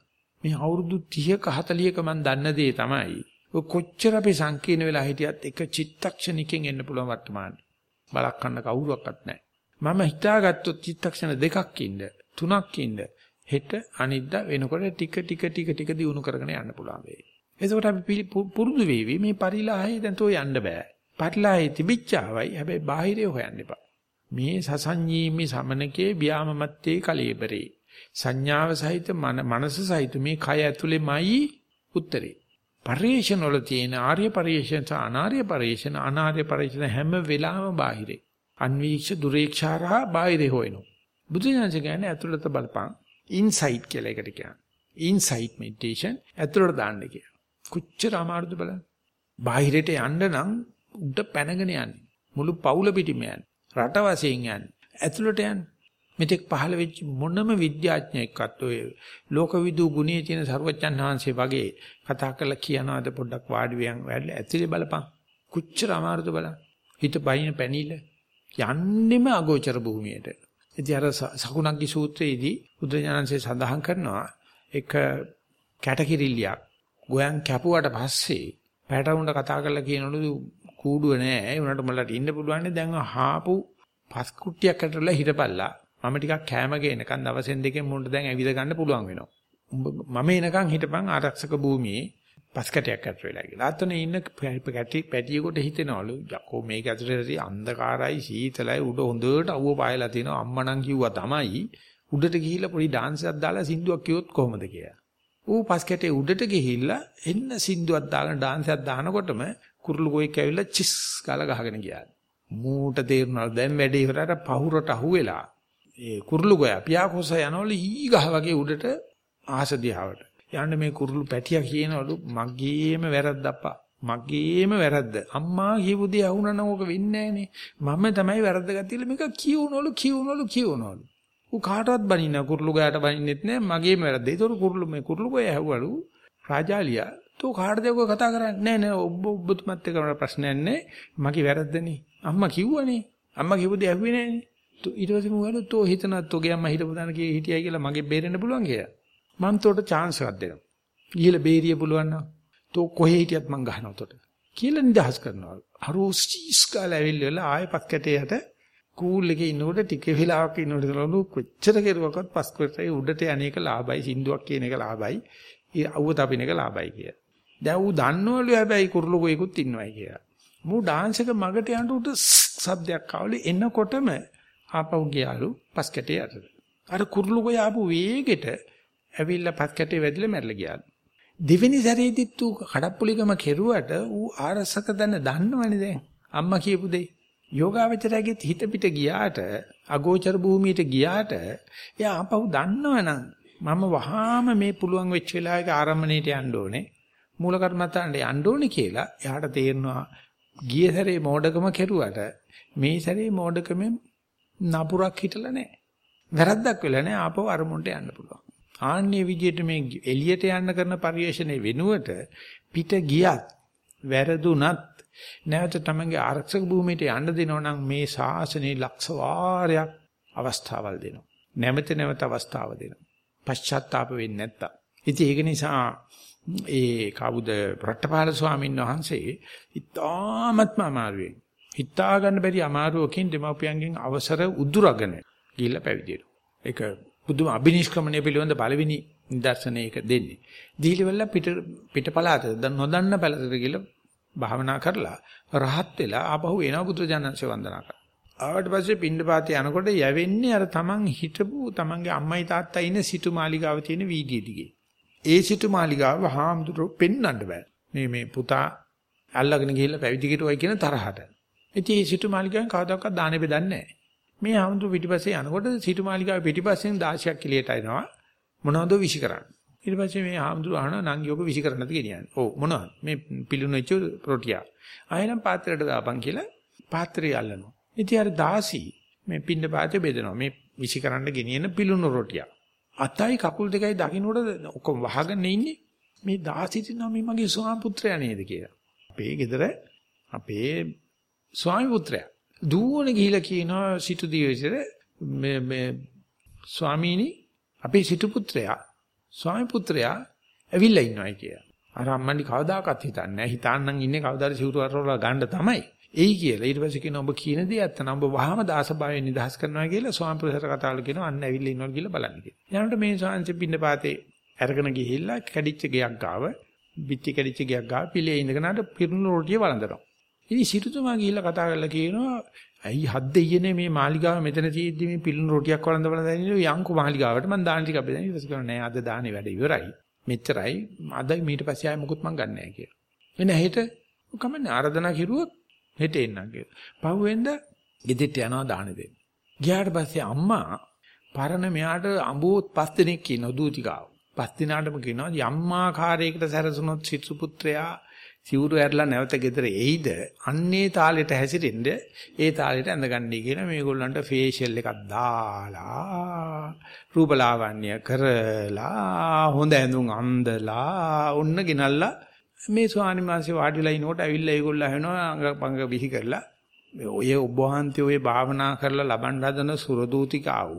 මේ අවුරුදු 30ක 40ක මම දන්න දේ තමයි ඔය කොච්චර අපි සංකීර්ණ වෙලා හිටියත් එක චිත්තක්ෂණිකෙන් එන්න පුළුවන් වර්තමානයේ. බලක් ගන්න කවුරුවක්වත් නැහැ. මම හිතාගත්තොත් චිත්තක්ෂණ දෙකක් ඉන්න, තුනක් ඉන්න. හෙට අනිද්දා වෙනකොට ටික ටික ටික ටික දිනු කරගෙන යන්න පුළුවන් වෙයි. එතකොට අපි පුරුදු වෙවි මේ පරිලාහය දැන් තෝ යන්න බෑ. පරිලාහය තිබිච්චාවයි හැබැයි බාහිරේ හොයන්න එපා. මේ සසඤ්ඤීමි සමනකේ ව්‍යාමමත්තේ කලීබරේ. සංඥාව සහිත මනස සහිත මේ කය ඇතුලේමයි උත්තරේ. පරිේශන වල තියෙන ආර්ය පරිේශන සහ අනාර්ය පරිේශන අනාර්ය පරිේශන හැම වෙලාවෙම බාහිරේ. අන්වීක්ෂ දුරේක්ෂාරා බාහිරේ හොයනවා. බුදුසසුන කියන්නේ ඇතුළත බලපං ඉන්සයිට් කියලා එකට කියනවා. ඉන්සයිට් මෙඩිටේෂන් ඇතුළට දාන්න කියලා. කොච්චර අමාරුද බලන්න. බාහිරට යන්න නම් උඩ පැනගෙන යන්නේ. මුළු පවුල පිටිම යන්නේ. රට වශයෙන් යන්නේ. ඇතුළට යන්නේ. මෙතෙක් පහළ වෙච්ච මොනම විද්‍යාඥයෙක්වත් ඔය ලෝකවිදු ගුණයේ තියෙන ਸਰවඥන් වහන්සේ වගේ කතා කරලා කියනවාද පොඩ්ඩක් වාඩි වෙයන් වැඩලා ඇතුලේ බලපන්. කොච්චර අමාරුද බලන්න. හිත බයින පැනිල යන්නෙම අගෝචර භූමියට. ඉතින් අර සකුණක්ගේ සූත්‍රයේදී බුදුජානන්සේ සඳහන් කරනවා එක කැටකිරිල්ලයක් ගෝයන් කැපුවට පස්සේ පැටවුන්ට කතා කරලා කියනවලු කූඩුව නෑ ඒ උනට මලට ඉන්න පුළුවන් දැන් හාපු පස් කුට්ටියක් ඇටරලා හිටපල්ලා මම ටිකක් කෑම ගේනකන් දවසෙන් දෙකෙන් මුන්ට දැන් ඇවිද ගන්න පුළුවන් වෙනවා. මම එනකන් හිටපන් ආරක්ෂක භූමියේ පස් කැටයක් අතර වෙලා කියලා. අතන ඉන්න පැටි පැටියෙකුට හිතෙනවලු යකෝ මේක ඇතුලේ අන්ධකාරයි සීතලයි උඩ හොඳට අවුව පායලා තිනවා අම්මා නම් කිව්වා තමයි උඩට ගිහිල්ලා පොඩි ඩාන්ස් එකක් දාලා සින්දුවක් කිව්වොත් කොහොමද කියලා. ඌ පස් කැටේ උඩට ගිහිල්ලා එන්න සින්දුවක් දාගෙන ඩාන්ස් එකක් දානකොටම කුරුළු ගොයෙක් ඇවිල්ලා චිස් ගාලා ගහගෙන ගියා. මූට තේරුණා දැන් වැඩේ ඉවරට පහුරට අහුවෙලා ඒ කුරුළු ගොයා පියාකොස යනවලු ඊ ගහ වගේ උඩට ආස දිහාවට. යන්න මේ කුරුළු පැටියා කියනවලු මගේම වැරද්දප්පා. මගේම වැරද්ද. අම්මා කියපු දේ අහුනනම් ඕක වෙන්නේ මම තමයි වැරද්ද ගත්තilla මේක කියවනවලු කියවනවලු කියවනවලු. ඌ කාටවත් බනින්න කුරුළු ගෑට බනින්නෙත් නෑ මගේම වැරද්ද. ඒතර කුරුළු මේ කුරුළු ගෑ ඇහුවලු රාජාලියා තෝ කාටද ඔක කතා කරන්නේ නෑ නෑ ඔබ ඔබතුමත් එක්ක මට ප්‍රශ්නයක් නෑ මගේ වැරද්දනේ. අම්මා කිව්වනේ. අම්මා කිව්ව දේ ඇහුවේ නෑනේ. ඊට පස්සේ මම තෝ හිතනත් ඔගේ අම්මා හිටපු දන කී හිටියයි කියලා මගේ බේරෙන්න පුළුවන් කියලා. මම තෝට chance එකක් දෙනවා. ගිහලා බේරිය පුළුවන් නම් තෝ කොහේ හිටියත් මං ගහනවා තොට. කියලා නිදහස් කරනවා. අරෝස්ටිස් කාලා ඇවිල්ලා ආයෙ පස්කටේට කූල් එකේ ඉන්නකොට ටික වෙලාවක් ඉන්නකොට තලලු කොච්චර කෙරුවක්වත් පස්කටේ උඩට යන්නේක ලාභයි සින්දුවක් කියන එක ලාභයි. ඒ අවුව තපින එක ලාභයි කිය. දැන් ඌ දන්නවලු හැබැයි කුරුළු ගොයෙකුත් ඉන්නවයි කියලා. මූ ඩාන්ස් එක මගට යනට උට සබ්දයක් ආවලු එනකොටම ආපහු ගියාලු පස්කටේ අතට. අර කුරුළු ගොය ආපු වේගෙට ඇවිල්ලා පත් කැටේ වැදිලා මැරලා ගියා. දෙවෙනි සැරේදීත් ඌ කඩප්පුලිකම කෙරුවට ඌ ආරසක දන්න දන්නවනේ දැන්. අම්මා කියපු දෙයි. යෝගාවචරයේ හිත පිට ගියාට අගෝචර භූමියට ගියාට එයා ආපහු දන්නවනම් මම වහාම මේ පුළුවන් වෙච්ච වෙලාවක ආරම්භණයට යන්න ඕනේ. මූල කර්මත්තන්ට යන්න ඕනේ කියලා එයාට තේරෙනවා ගිය සැරේ මෝඩකම කෙරුවට මේ සැරේ මෝඩකමෙන් නපුරක් හිටලා නැහැ. වැරද්දක් වෙලා නැහැ ආපහු අරමුණට යන්න පුළුවන්. ආන්නේ විදිහට මේ එළියට යන්න කරන පරිශ්‍රණය වෙනුවට පිට ගියත් වැරදුනත් නැවත තමන්ගේ ආරක්ෂක භූමියට යන්න දෙනවා නම් මේ ශාසනයේ ලක්ෂ වාරයක් අවස්ථාවල් දෙනවා. නැවත නැවත අවස්ථාව දෙනවා. පශ්චාත්තාප වෙන්නේ නැත්තම්. ඉතින් ඒක නිසා ඒ කවුද රට්ටපාල ස්වාමීන් වහන්සේ ඉතාමත්ම අමාරුවෙන් හිතා ගන්න බැරි අමාරුවකින් දෙමාපියන්ගෙන් අවසර උදුරගෙන ගිහිල්ලා පැවිදි වෙනවා. ඒක බුදුම අබිනිෂ්ක්‍මණය පිළිබඳ පළවෙනි නිදර්ශනයක දෙන්නේ. දීලිවල පිට පිටපලාත නොදන්න පළතට ගිහිල්ලා භාවනා කරලා රහත් වෙලා ආපහු එනවා බුදුජානන්සේ වන්දනා කරා. ආවට පස්සේ පින්ඩපාතේ යනකොට යවෙන්නේ අර තමන් හිටපු තමන්ගේ අම්මයි තාත්තා ඉන්න සිටු මාලිගාව තියෙන වීදියේ දිගේ. ඒ සිටු මාලිගාව හාමුදුරුවෝ පෙන්වන්න බෑ. මේ මේ පුතා අල්ලගෙන ගිහිල්ලා පැවිදි කෙරුවයි කියන තරහට. ඉතින් මේ සිටු මාලිගාවෙන් කවදාකවත් දානෙ බෙදන්නේ නැහැ. මේ හාමුදුරුවෝ පිටිපස්සේ යනකොට සිටු මාලිගාවේ පිටිපස්සෙන් 16ක් එළියට එනවා. මොනවද විශ් කරන්නේ? ඊට පස්සේ මේ හාමුදුරුවෝ අහනවා නංගි ඔබ විශ් කරන්නද කියන්නේ. ඔව් මොනවද? මේ පිලුණු වෙච්ච රොටියා. ආයෙනම් පාත්‍රයට දාපන් කියලා පාත්‍රය අල්ලනවා. ඉතින් අර දාසි මේ පින්න පාතේ බෙදනවා. මේ විශ් කරන්න ගෙනියන පිලුණු රොටියා. අතයි කකුල් දෙකයි දකින්නකොට ඔක්කොම වහගෙන ඉන්නේ. මේ දාසි තිනවා මේ මගේ ස්වාමි පුත්‍රයා නේද කියලා. අපේ ගෙදර අපේ ස්වාමි පුත්‍රයා. දුවන ගිහිලා කියනවා සිටු දිවිසර මේ මේ ස්වාමීනි අපේ සිටු පුත්‍රයා ස්වාමි පුත්‍රයා ඇවිල්ලා ඉන්නවයි කියලා. අර අම්මනි කවදාකවත් හිතන්නේ නැහැ. හිතාන්නම් ඉන්නේ කවදාද සිවුරු අරවලා ගන්න තමයි. එයි කියලා. ඊට පස්සේ කියනවා ඔබ කියන දේ ඇත්ත නම් ඔබ වහම දාසභාවයෙන් නිදහස් කරනවා කියලා ස්වාමි පුරුෂර කතාවල කියනවා අන්න ඇවිල්ලා ඉන්නවා කියලා බලන්න කියලා. ඊළඟට මේ ස්වාමීන් පින්න පාතේ අරගෙන ගිහිල්ලා කැඩිච්ච ගයක් ගාව, පිටි කැඩිච්ච ගයක් ගාව පිළේ ඉඳගෙන අර පිරුණු රොටිය වළඳනවා. ඉතින් සිටුතුමා ගිහිල්ලා කතා කරලා කියනවා ඇයි හත් දෙයියනේ මේ මාලිගාව මෙතන තියෙද්දි මේ පිළිණු රොටියක් වළඳවලා දැනිනු යංකු මාලිගාවට මම දාන ටික බෙදලා ඊට පස්සේ කියනවා නෑ අද දානේ වැඩ ඉවරයි මෙච්චරයි අද ඊට පස්සේ ආයෙ මොකුත් මම ගන්නෑ කියලා. එන්න හෙට කමන්නේ ආරාධනා කිරුවොත් හෙට එන්නම් කියලා. පහුවෙන්ද ගෙදෙට්ට යනවා දාන දෙන්න. ගියාට පස්සේ අම්මා පරණ මෙයාට අඹෝත් පස් දිනක් කියන දූතිකාව. පස් දිනාටම කියනවා යම්මාකාරයකට සැරසුනොත් සිසු පුත්‍රයා සිවුරු ඇරලා නැවත ගෙදර එයිද අන්නේ තාලෙට හැසිරෙන්න ඒ තාලෙට ඇඳගන්නයි කියන මේගොල්ලන්ට ෆේෂියල් එකක් දාලා රූපලාවන්‍ය කරලා හොඳ ඇඳුම් අඳලා ඔන්න ගෙනල්ලා මේ ස්වාමීන් වහන්සේ වාඩිලා ඉනකොට ඇවිල්ලා ඒගොල්ලෝ අහනවා අංගපංග විහි කරලා ඔය ඔබ වහන්සේ ඔය භාවනා කරලා ලබන්න හදන සුරදූතිකාව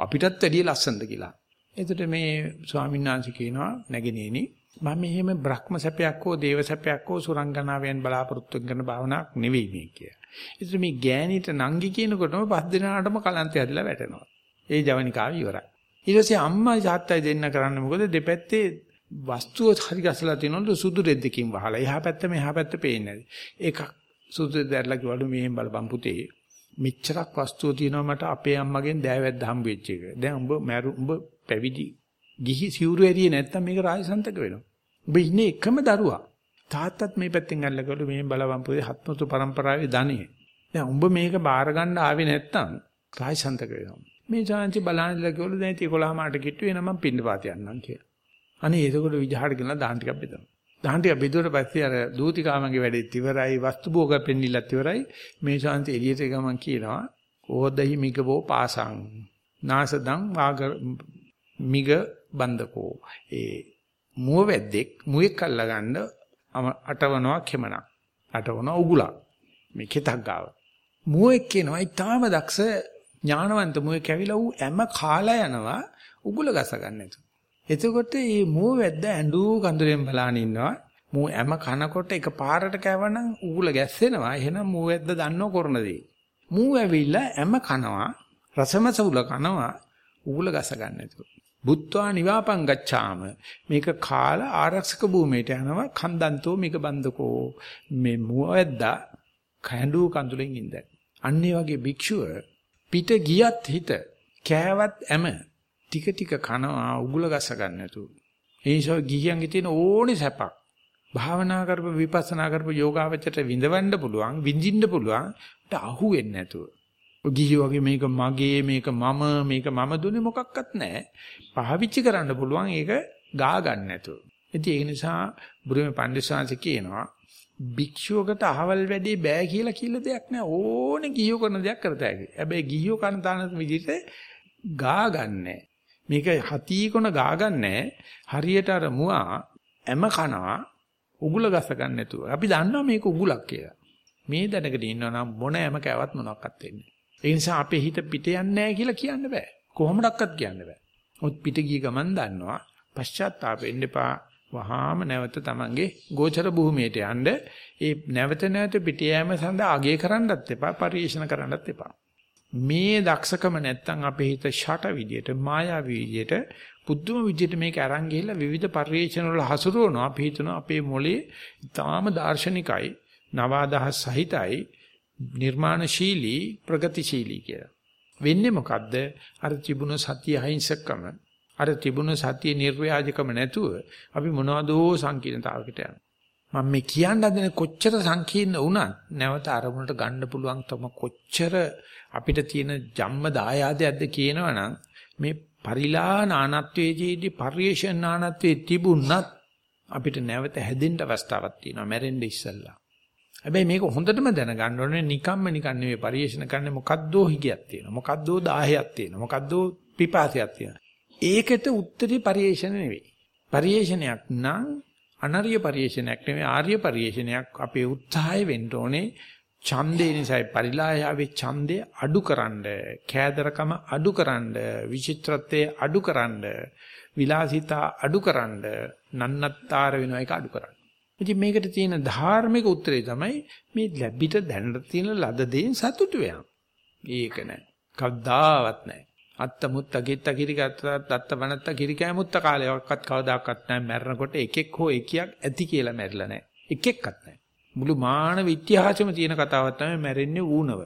අපිටත් වැඩිය ලස්සනද කියලා. එතකොට මේ ස්වාමීන් වහන්සේ කියනවා නැගිනේනි මම මෙහෙම බ්‍රහ්ම සැපයක් හෝ දේව සැපයක් හෝ සුරංගනාවෙන් බලාපොරොත්තු කරන භාවනාවක් නෙවෙයි මේ කිය. ඒත් මේ ගෑණිට නංගි කියනකොටම පස් දිනාටම කලන්තය ඇදලා වැටෙනවා. ඒ ජවනිකාව ඉවරයි. ඊට පස්සේ අම්මා තාත්තයි දෙන්න කරන්නේ මොකද දෙපැත්තේ වස්තුව හරි ගසලා තිනොත් සුදු රෙද්දකින් වහලා එහා පැත්ත මෙහා පැත්ත පේන්නේ නැති. එකක් සුදු දැරලා කිව්වලු මෙහෙම බලපන් පුතේ. මෙච්චරක් වස්තුව තියෙනවා මට අපේ අම්මගෙන් දෑවැද්ද හම්බ වෙච්ච එක. දැන් උඹ මරු උඹ පැවිදි ගිහි සිවුරු ඇරියේ නැත්තම් මේක රාජසන්තක වෙනවා. උඹ ඉන්නේ එකම දරුවා. තාත්තත් මේ පැත්තෙන් අල්ලගලු මෙහෙම බලපන් පුතේ හත්මුතු පරම්පරාවේ ධනෙ. දැන් උඹ මේක බාර ගන්න ආවේ නැත්තම් රාජසන්තක වෙනවා. මේ chance බලන්නදලා කිව්වලු දැන් 11 මාට කිට්ටු වෙන මම පින්න පාත යන්නම් කියලා. අනේ එතකොට විජහාට ගෙනලා දාන් ටිකක් බෙදනවා. දාන් ටික බෙදුවට පස්සේ අර දූතිකාමගේ වැඩෙත් ඉවරයි, වස්තු භෝග පෙන්නිලත් ඉවරයි. මේ ශාන්ති එළියට ගමන් කියනවා ඕදහි මිගවෝ පාසං. නාසදං වාග මිග බන්දකෝ. ඒ මුව වැද්දෙක් මුවෙක් අල්ලගන්න අටවනවා කෙමනක්. අටවනවා උගුලක්. මේ කෙතක් ගාව. මුවෙක් කියනවා ඊටාම දක්ෂ ඥානවන්ත මුවෙක් ඇවිල්ලා ඌ හැම කාලා යනවා උගුල ගස ගන්න නැතුව. එතකොට මේ මෝ වැද්ද ඇඬු කඳුරෙන් බලාන ඉන්නවා. මෝ හැම කනකොට එක පාරට කැවනම් උගුල ගැස්සෙනවා. එහෙනම් මෝ වැද්ද දන්නව කරන දේ. මෝ ඇවිල්ලා හැම කනවා. රසමස උල කනවා. උගුල ගස ගන්න නැතුව. බුත්වා නිවාපං ගච්ඡාම මේක කාල ආරක්ෂක භූමියට යනවා කන්දන්තෝ මේක බන්දකෝ මේ මුවැද්දා කැඬු කඳුලෙන් ඉඳන් අන්නේ වගේ භික්ෂුව පිට ගියත් හිත කෑවත් ඇම ටික ටික කනවා උගුල ගස ගන්න නැතුව. ඒ නිසා ගිහියන්ගේ තියෙන ඕනේ සැපක්. භාවනා කරපු විපස්සනා කරපු යෝගාවචරයට විඳවන්න පුළුවන්, විඳින්න පුළුවන්. ට අහු වෙන්නේ නැතුව. ගිහියෝ වගේ මේක මගේ, මේක මම, මේක මම දුන්නේ මොකක්වත් නැහැ. පහවිච්චි කරන්න පුළුවන් ඒක ගා ගන්න නැතුව. ඉතින් ඒ නිසා බුරුමේ පඬිස්සාංශ කියනවා භික්ෂුවකට අහවල් වැඩි බෑ කියලා කියලා දෙයක් නෑ ඕනේ ගිහියෝ කරන දෙයක් කරතයි. හැබැයි ගිහියෝ කරන තාන විදිහට ගා ගන්නෑ. මේක හතී කොන ගාගන්නේ හරියට අර මුවා ඇම කනවා උගුල ගස ගන්න නැතුව. අපි දන්නවා මේක උගුලක් කියලා. මේ දැනකට ඉන්නවා නම් මොන ඇම කෑවත් මොනක්වත් වෙන්නේ. ඒ නිසා අපේ හිත පිට යන්නේ නැහැ කියලා කියන්න බෑ. කොහොමඩක්වත් කියන්න බෑ. මොත් පිට ගිය ගමන් දන්නවා පශ්චාත්තාප වෙන්න එපා. වහාම නැවත තමන්ගේ ගෝචර භූමියට යන්න ඒ නැවත නැවත පිට යෑම සඳහා අගය කරන්නත් එපා පරිශන කරන්නත් එපා. මේ දක්ෂකම නැත්තම් අපේ හිත ෂට විදියට මායාවී විදියට පුදුම විදියට මේක අරන් ගිහිල්ලා විවිධ පරිේශන වල හසුරුවනවා අපි හිතනවා අපේ මොලේ ඊටාම දාර්ශනිකයි නවාදහස් සහිතයි නිර්මාණශීලී ප්‍රගතිශීලී කියලා. වෙන්නේ මොකද්ද? අර තිබුණ සතිය අහිංසකම අර තිබුණ සතිය නිර්ව්‍යාජකම නැතුව අපි මොනවදෝ සංකීර්ණතාවකට යනවා. මම මේ කියන්න හදන කොච්චර සංකීර්ණ වුණත් නැවත අරමුණට ගන්න පුළුවන් තම කොච්චර අපිට තියෙන ජම්ම දායාදයක්ද කියනවනම් මේ පරිලා නානත්වයේදී පරිේශන නානත්වයේ තිබුණත් අපිට නැවත හැදෙන්න අවස්ථාවක් තියෙනවා මැරෙන්න ඉස්සෙල්ලා. හැබැයි මේක හොඳටම දැනගන්න ඕනේ නිකම්ම නිකන් නෙවෙයි පරිේශන කරන්නේ මොකද්දෝ හිගයක් තියෙනවා. මොකද්දෝ දාහයක් තියෙනවා. මොකද්දෝ පිපාසයක් තියෙනවා. ඒකට උත්තරී පරිේශන නෙවෙයි. පරිේශනයක් නම් අනර්ය පරිේශනයක් නෙවෙයි ආර්ය පරිේශනයක් අපේ උත්සාහය වෙන්න ඕනේ ඡන්දේ නිසා පරිලායාවේ ඡන්දේ අඩුකරනද කෑදරකම අඩුකරනද විචිත්‍රත්වයේ අඩුකරනද විලාසිතා අඩුකරනද නන්නත්තර වෙන එක අඩුකරන්න. ඉතින් මේකට තියෙන ධාර්මික උත්තරේ තමයි මේ ලැබිට දැනට තියෙන ලද දේෙන් සතුටු වෙනවා. ඒක නෑ. කවදාවත් නෑ. අත්ත මුත්ත ගිත්ත කිරිකත්ත දත්ත වනත්ත කිරිකෑ මුත්ත කාලයක්වත් කවදාකවත් නෑ මැරෙනකොට එකෙක් හෝ එකියක් ඇති කියලා මැරිලා නෑ. එකෙක්වත් නෑ. මුළු මානව ඉතිහාසෙම තියෙන කතාවක් තමයි මැරෙන්නේ ඌනව.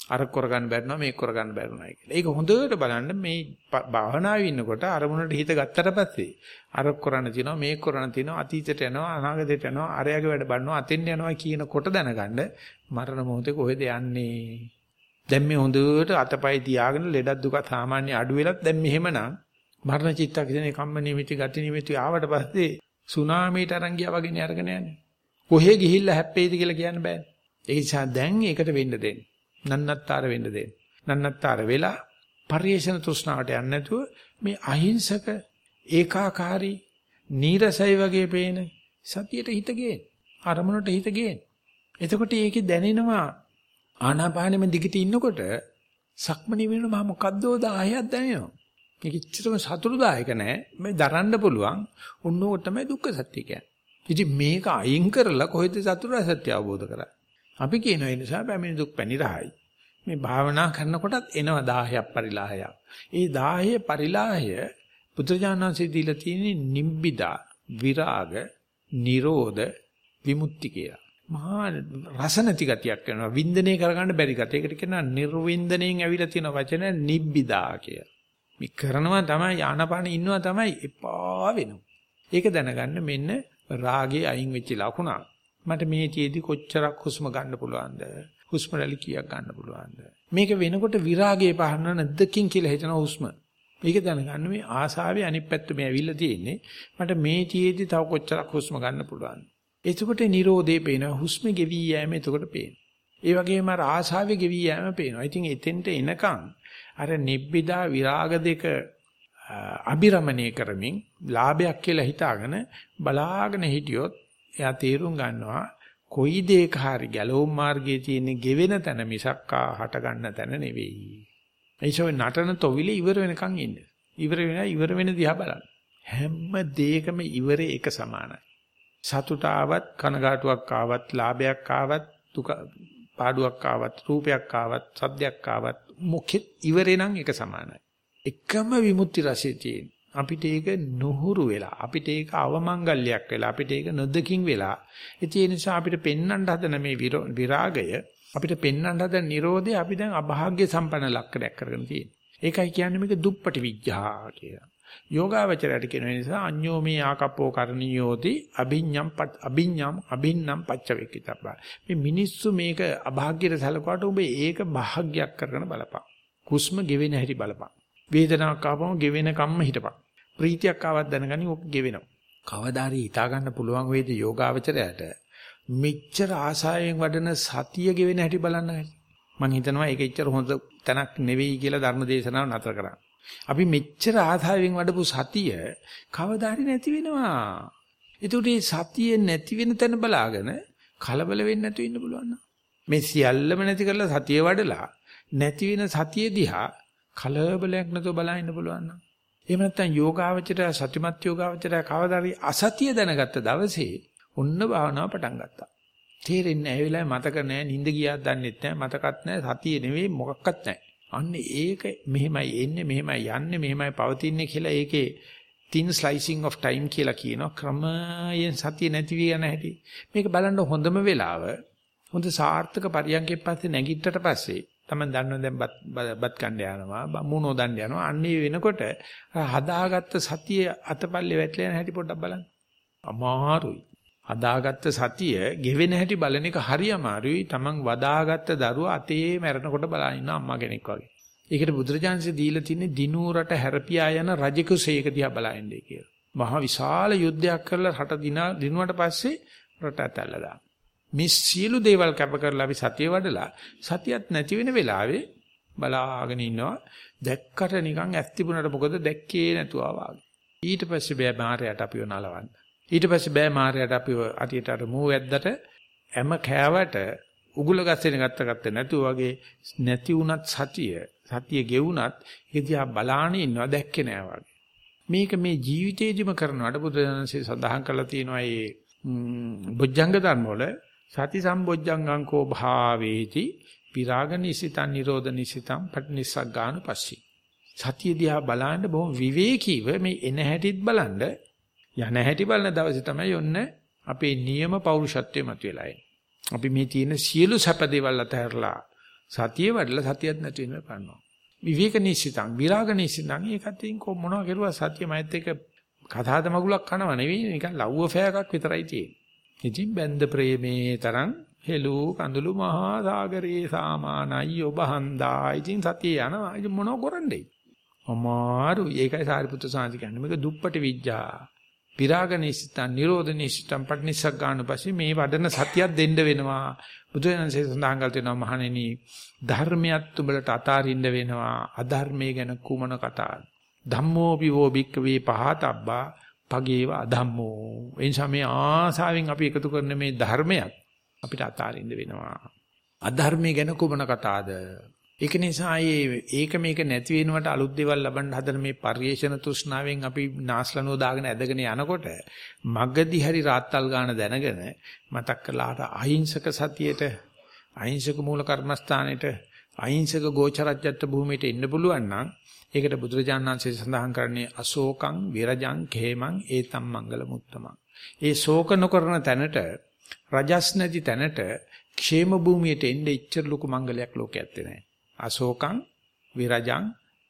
අර කරගන්න බැරිනවා මේක කරගන්න බැරිනවා කියලා. ඒක හොඳට බලන්න මේ භාවනාවේ ඉන්නකොට අරමුණට හිත ගත්තට පස්සේ අර කරන්න තියෙනවා මේක කරන්න තියෙනවා අතීතයට යනවා අනාගතයට යනවා අරයාගේ වැඩ බලනවා අතෙන් යනවා කියනකොට දැනගන්න මරණ මොහොතේ කොහෙද යන්නේ? දැන් මේ හොඳට අතපය තියාගෙන ලෙඩක් දුක සාමාන්‍ය අඩු වෙලත් දැන් මෙහෙමනම් මරණ චිත්තක්ෂණේ කම්ම නිමිති ගති නිමිති ආවට පස්සේ සුනාමීට අරන් ගියා වගේනේ අරගෙන යන්නේ. කොහෙ ගිහිල්ලා හැප්පෙයිද කියලා කියන්න බෑ. ඒ නිසා දැන් ඒකට වෙන්න දෙන්න. නන්නත්තර වෙන්න දෙන්න. නන්නත්තර වෙලා පරිේශන තෘෂ්ණාවට යන්නේ නැතුව මේ අහිංසක ඒකාකාරී නීරසයි වගේ පේන සතියට හිත ගේන්න. අරමුණට හිත ගේන්න. එතකොට ඒකේ දැනෙනවා ආනාපානෙම දිගට ඉන්නකොට සක්මණේ වෙන මම මොකද්දෝ 10ක් දැනෙනවා. මේක ඉච්චරම සතුටුදායක නෑ. මේ දරන්න පුළුවන්. උන්නෝක තමයි දුක්ඛ සත්‍ය කියන්නේ. ඉතින් මේක අයින් කරලා කොහෙද චතුරාර්ය සත්‍ය අවබෝධ කරන්නේ? අපි කියන ඒ නිසා පැමිණි දුක් පැනිරහයි. මේ භාවනා කරනකොටත් එනවා 10ක් පරිලාහයක්. ඒ 10 පරිලාහය බුදුජානන්සේ දීලා තියෙන නිබ්බිදා විරාග නිරෝධ විමුක්ති කියලා. මහා රස නැති ගතියක් කරනවා. වින්දනය කරගන්න බැරි ගතිය. ඒකට කියනවා නිර්වින්දණයෙන් ඇවිල්ලා තියෙන වචන නිබ්බිදා කිය. මේ කරනවා තමයි ආනපාන ඉන්නවා තමයි එපා වෙනවා. ඒක දැනගන්න මෙන්න රාගේ අයින් වෙච්ච ලකුණක්. මට මේ තියේදී කොච්චරක් හුස්ම ගන්න පුළුවන්ද? හුස්ම රැලි කීයක් ගන්න පුළුවන්ද? මේක වෙනකොට විරාගයේ පහරන නැද්දකින් කියලා හිතන හුස්ම. මේක දැනගන්න මේ ආසාවේ අනිත් පැත්ත මේ ඇවිල්ලා තියෙන්නේ. මට මේ තියේදී තව කොච්චරක් හුස්ම ගන්න පුළුවන්ද? එතකොට Nirodhe පේනවා. හුස්ම ගෙවි යෑම එතකොට පේනවා. ඒ වගේම අර ආසාවේ ගෙවි යෑම පේනවා. ඉතින් එතෙන්ට එනකන් අර නිබ්බිදා විරාග දෙක අබිරමණය කරමින් ලාභයක් කියලා හිතාගෙන බලාගෙන හිටියොත් එයා තීරුම් ගන්නවා කොයි දෙයක හරි ගැලවුම් මාර්ගයේ තියෙන ගෙවෙන තැන මිසක්කා හට ගන්න තැන නෙවෙයි. ඒසොයි නටන තොවිල ඉවර වෙනකන් ඉන්න. ඉවර වෙන ඉවර වෙන දිහා බලන්න. හැම දෙයකම ඉවරේ එක සමානයි. සතුට ආවත් කනගාටුවක් ආවත් ලාභයක් ආවත් දුක පාඩුවක් ආවත් රූපයක් ආවත් සද්දයක් ආවත් මොකෙත් ඉවරේ නම් එක සමානයි. එකම විමුක්ති රසය තියෙන. අපිට ඒක නොහුරු වෙලා අපිට ඒක අවමංගල්‍යයක් වෙලා අපිට ඒක නොදකින් වෙලා ඒ නිසා අපිට පෙන්වන්න හදන මේ විරාගය අපිට පෙන්වන්න හදන Nirodhe අපි දැන් අභාග්‍ය සම්පන්න ලක්ෂණයක් කරගෙන තියෙනවා. ඒකයි කියන්නේ මේක දුප්පටි විඥා කියලා. යෝගාවචරයට කියන නිසා අඤ්ඤෝ මේ ආකප්පෝ කරණියෝති අභිඤ්ඤම් අභිඤ්ඤම් අභින්නම් පච්චවේකිතබ්බා. මේ මිනිස්සු මේක අභාග්‍යයට සැලකුවාට ඔබ ඒක භාග්‍යයක් කරගෙන බලපන්. කුස්ම ගෙවෙන හැටි බලපන්. වේදනාවක් ආවම ගෙවෙන කම්ම හිටපන්. ප්‍රීතියක් ආවත් දැනගනි ඔක ගෙවෙනවා. කවදාරි හිතා ගන්න පුළුවන් වේද යෝගාවචරයට මෙච්චර ආසාවෙන් වඩන සතිය ගෙවෙන හැටි බලන්න හැටි. මම හිතනවා ඒක එච්චර හොඳ තැනක් නෙවෙයි කියලා ධර්ම දේශනාව නතර කරා. අපි මෙච්චර ආසාවෙන් වඩපු සතිය කවදාරි නැති වෙනවා. ඒකට මේ සතිය නැති වෙන තැන බලාගෙන කලබල වෙන්නේ නැතුව ඉන්න පුළුවන් මේ සියල්ලම නැති කරලා සතිය වඩලා නැති වෙන සතිය දිහා කලබලයක් නැතුව බලා ඉන්න පුළුවන් නම් එහෙම නැත්නම් යෝගාවචරය සතිමත් යෝගාවචරය කවදාරි අසතිය දැනගත්ත දවසේ ඔන්න භාවනාව පටන් ගත්තා. තේරෙන්නේ නැහැ ඒ වෙලාවේ මතක නැහැ නිින්ද ගියාද දන්නෙත් නැහැ මතකත් නැහැ සතිය නෙවෙයි මොකක්වත් නැහැ. අන්න ඒක මෙහෙමයි එන්නේ මෙහෙමයි යන්නේ මෙහෙමයි පවතින්නේ කියලා ඒකේ thin slicing of time කියලා කියනවා ක්‍රමයෙන් සතිය නැති වෙන හැටි. මේක බලන්න හොඳම වෙලාව හොඳ සාර්ථක පරියන්කෙන් පස්සේ නැගිට්ටට පස්සේ තමයි දන්නව දැන් බත් කණ්ඩ යනවා මුණෝ දණ්ඩ යනවා. අන්නේ වෙනකොට හදාගත්ත සතිය අතපල්ලේ වැටලා යන හැටි පොඩ්ඩක් බලන්න. අමාරුයි. හදාගත්ත සතිය ගෙවෙන හැටි බලන එක හරි අමාරුයි. තමන් වදාගත්ත දරුවා අතේ මැරෙනකොට බලන ඉන්න අම්මා කෙනෙක් වගේ. ඒකට බුදුරජාන්සේ දීලා තින්නේ දිනූරට හැරපියා යන රජකුසේක දිහා බලන්නේ කියලා. මහා විශාල යුද්ධයක් කරලා රට දිනා දිනුවට පස්සේ රට ඇතැල්ලා දාන මේ සියලු දේවල් කැප කරලා අපි සතිය වඩලා සතියක් නැති වෙන වෙලාවේ බලාගෙන ඉන්නවා. දැක්කට නිකන් ඇස් තිබුණාට මොකද දැක්කේ නැතුවා වාගේ ඊට පස්සේ බෑ මාරයට අපිව නලවන්න. ඊට පස්සේ බෑ මාරයට අපිව අටියට අර මූ වැද්දට හැම කෑවට උගුල ගස්සෙන ගත්ත ගත්ත නැතුව වගේ නැති වුණත් සතිය සතිය ගෙවුණත් ඒක දිහා බලාගෙන ඉන්නවා දැක්කේ නෑ වගේ. මේක මේ ජීවිතේදිම කරනවට බුදුදහමසේ සඳහන් කරලා තියෙනවා මේ බොජ්ජංග ධර්ම වල සති සම්බොජ්ජංගං කෝ භාවේති විරාග නිසිතං නිරෝධ නිසිතං පටිනිස්සග්ගාන පස්සී. සතිය දිහා බලන්න බොහොම විවේකීව මේ එන හැටිත් බලන්න යන හැටි බලන දවසේ තමයි ඔන්න අපේ නියම පෞරුෂත්වය මතුවලා එන්නේ. අපි මේ තියෙන සියලු සැප දේවල් අතහැරලා සතිය වඩලා සතියක් නැති වෙන කරනවා. විවේක නිසිතං විරාග නිසිතං ඒකත් ඉන් කො මොනවා කරුවා සතිය මයිත් එක කතාද මගුලක් කනව නෙවෙයි නිකන් ලව්ව ෆෑකක් විතරයි තියෙන්නේ. ඉතින් බැන්ද ප්‍රේමේ තරම් හෙළු කඳුළු මහා සාගරේ සාමානයි ඔබ හන්දා. ඉතින් සතිය යනවා. ඉතින් මොනව කරන්නේ? අමාරු. ඒකයි සාරිපුත්‍ර සාන්ති කියන්නේ. මේක දුප්පටි විඥා. විරාග නිසිතං නිරෝධ නිසිතං පටිනිසක් ගන්න පස්සේ මේ වඩන සතියක් දෙන්න වෙනවා. බුදුරජාණන්සේ සඳහන් කළ තියෙනවා මහණෙනි ධර්මයක් උඹලට අතාරින්න වෙනවා. අධර්මයේ ගැන කුමන කතාවද? ධම්මෝ පිවෝ භික්කවේ පහතබ්බා පගේව අධම්මෝ. එනිසා මේ ආසාවෙන් අපි එකතු කරන මේ ධර්මයක් අපිට අතාරින්න වෙනවා. අධර්මයේ ගැන කුමන කතාවද? ඒක නිසා ඒක මේක නැති වෙනවට අලුත් දේවල් ලබන්න හදන මේ පරිේශන තෘෂ්ණාවෙන් අපි නාස්ලනුව දාගෙන ඇදගෙන යනකොට මග්ගදි හරි රාත්තල් ගාන දැනගෙන මතක් කරලාට අහිංසක සතියේට අහිංසක මූල කර්මස්ථානෙට අහිංසක ගෝචරජ්‍යත් භූමියට එන්න පුළුවන් නම් ඒකට බුදුරජාණන්සේ සඳහන් කරන්නේ අශෝකං විරජං ඛේමං ඒතම් මංගල මුත්තමං. ඒ ශෝක නොකරන තැනට රජස් නැති තැනට ക്ഷേම භූමියට එන්න ඉච්චර ලොකු මංගලයක් ලෝකේ ඇත්තේ නැහැ. අශෝකං විරජං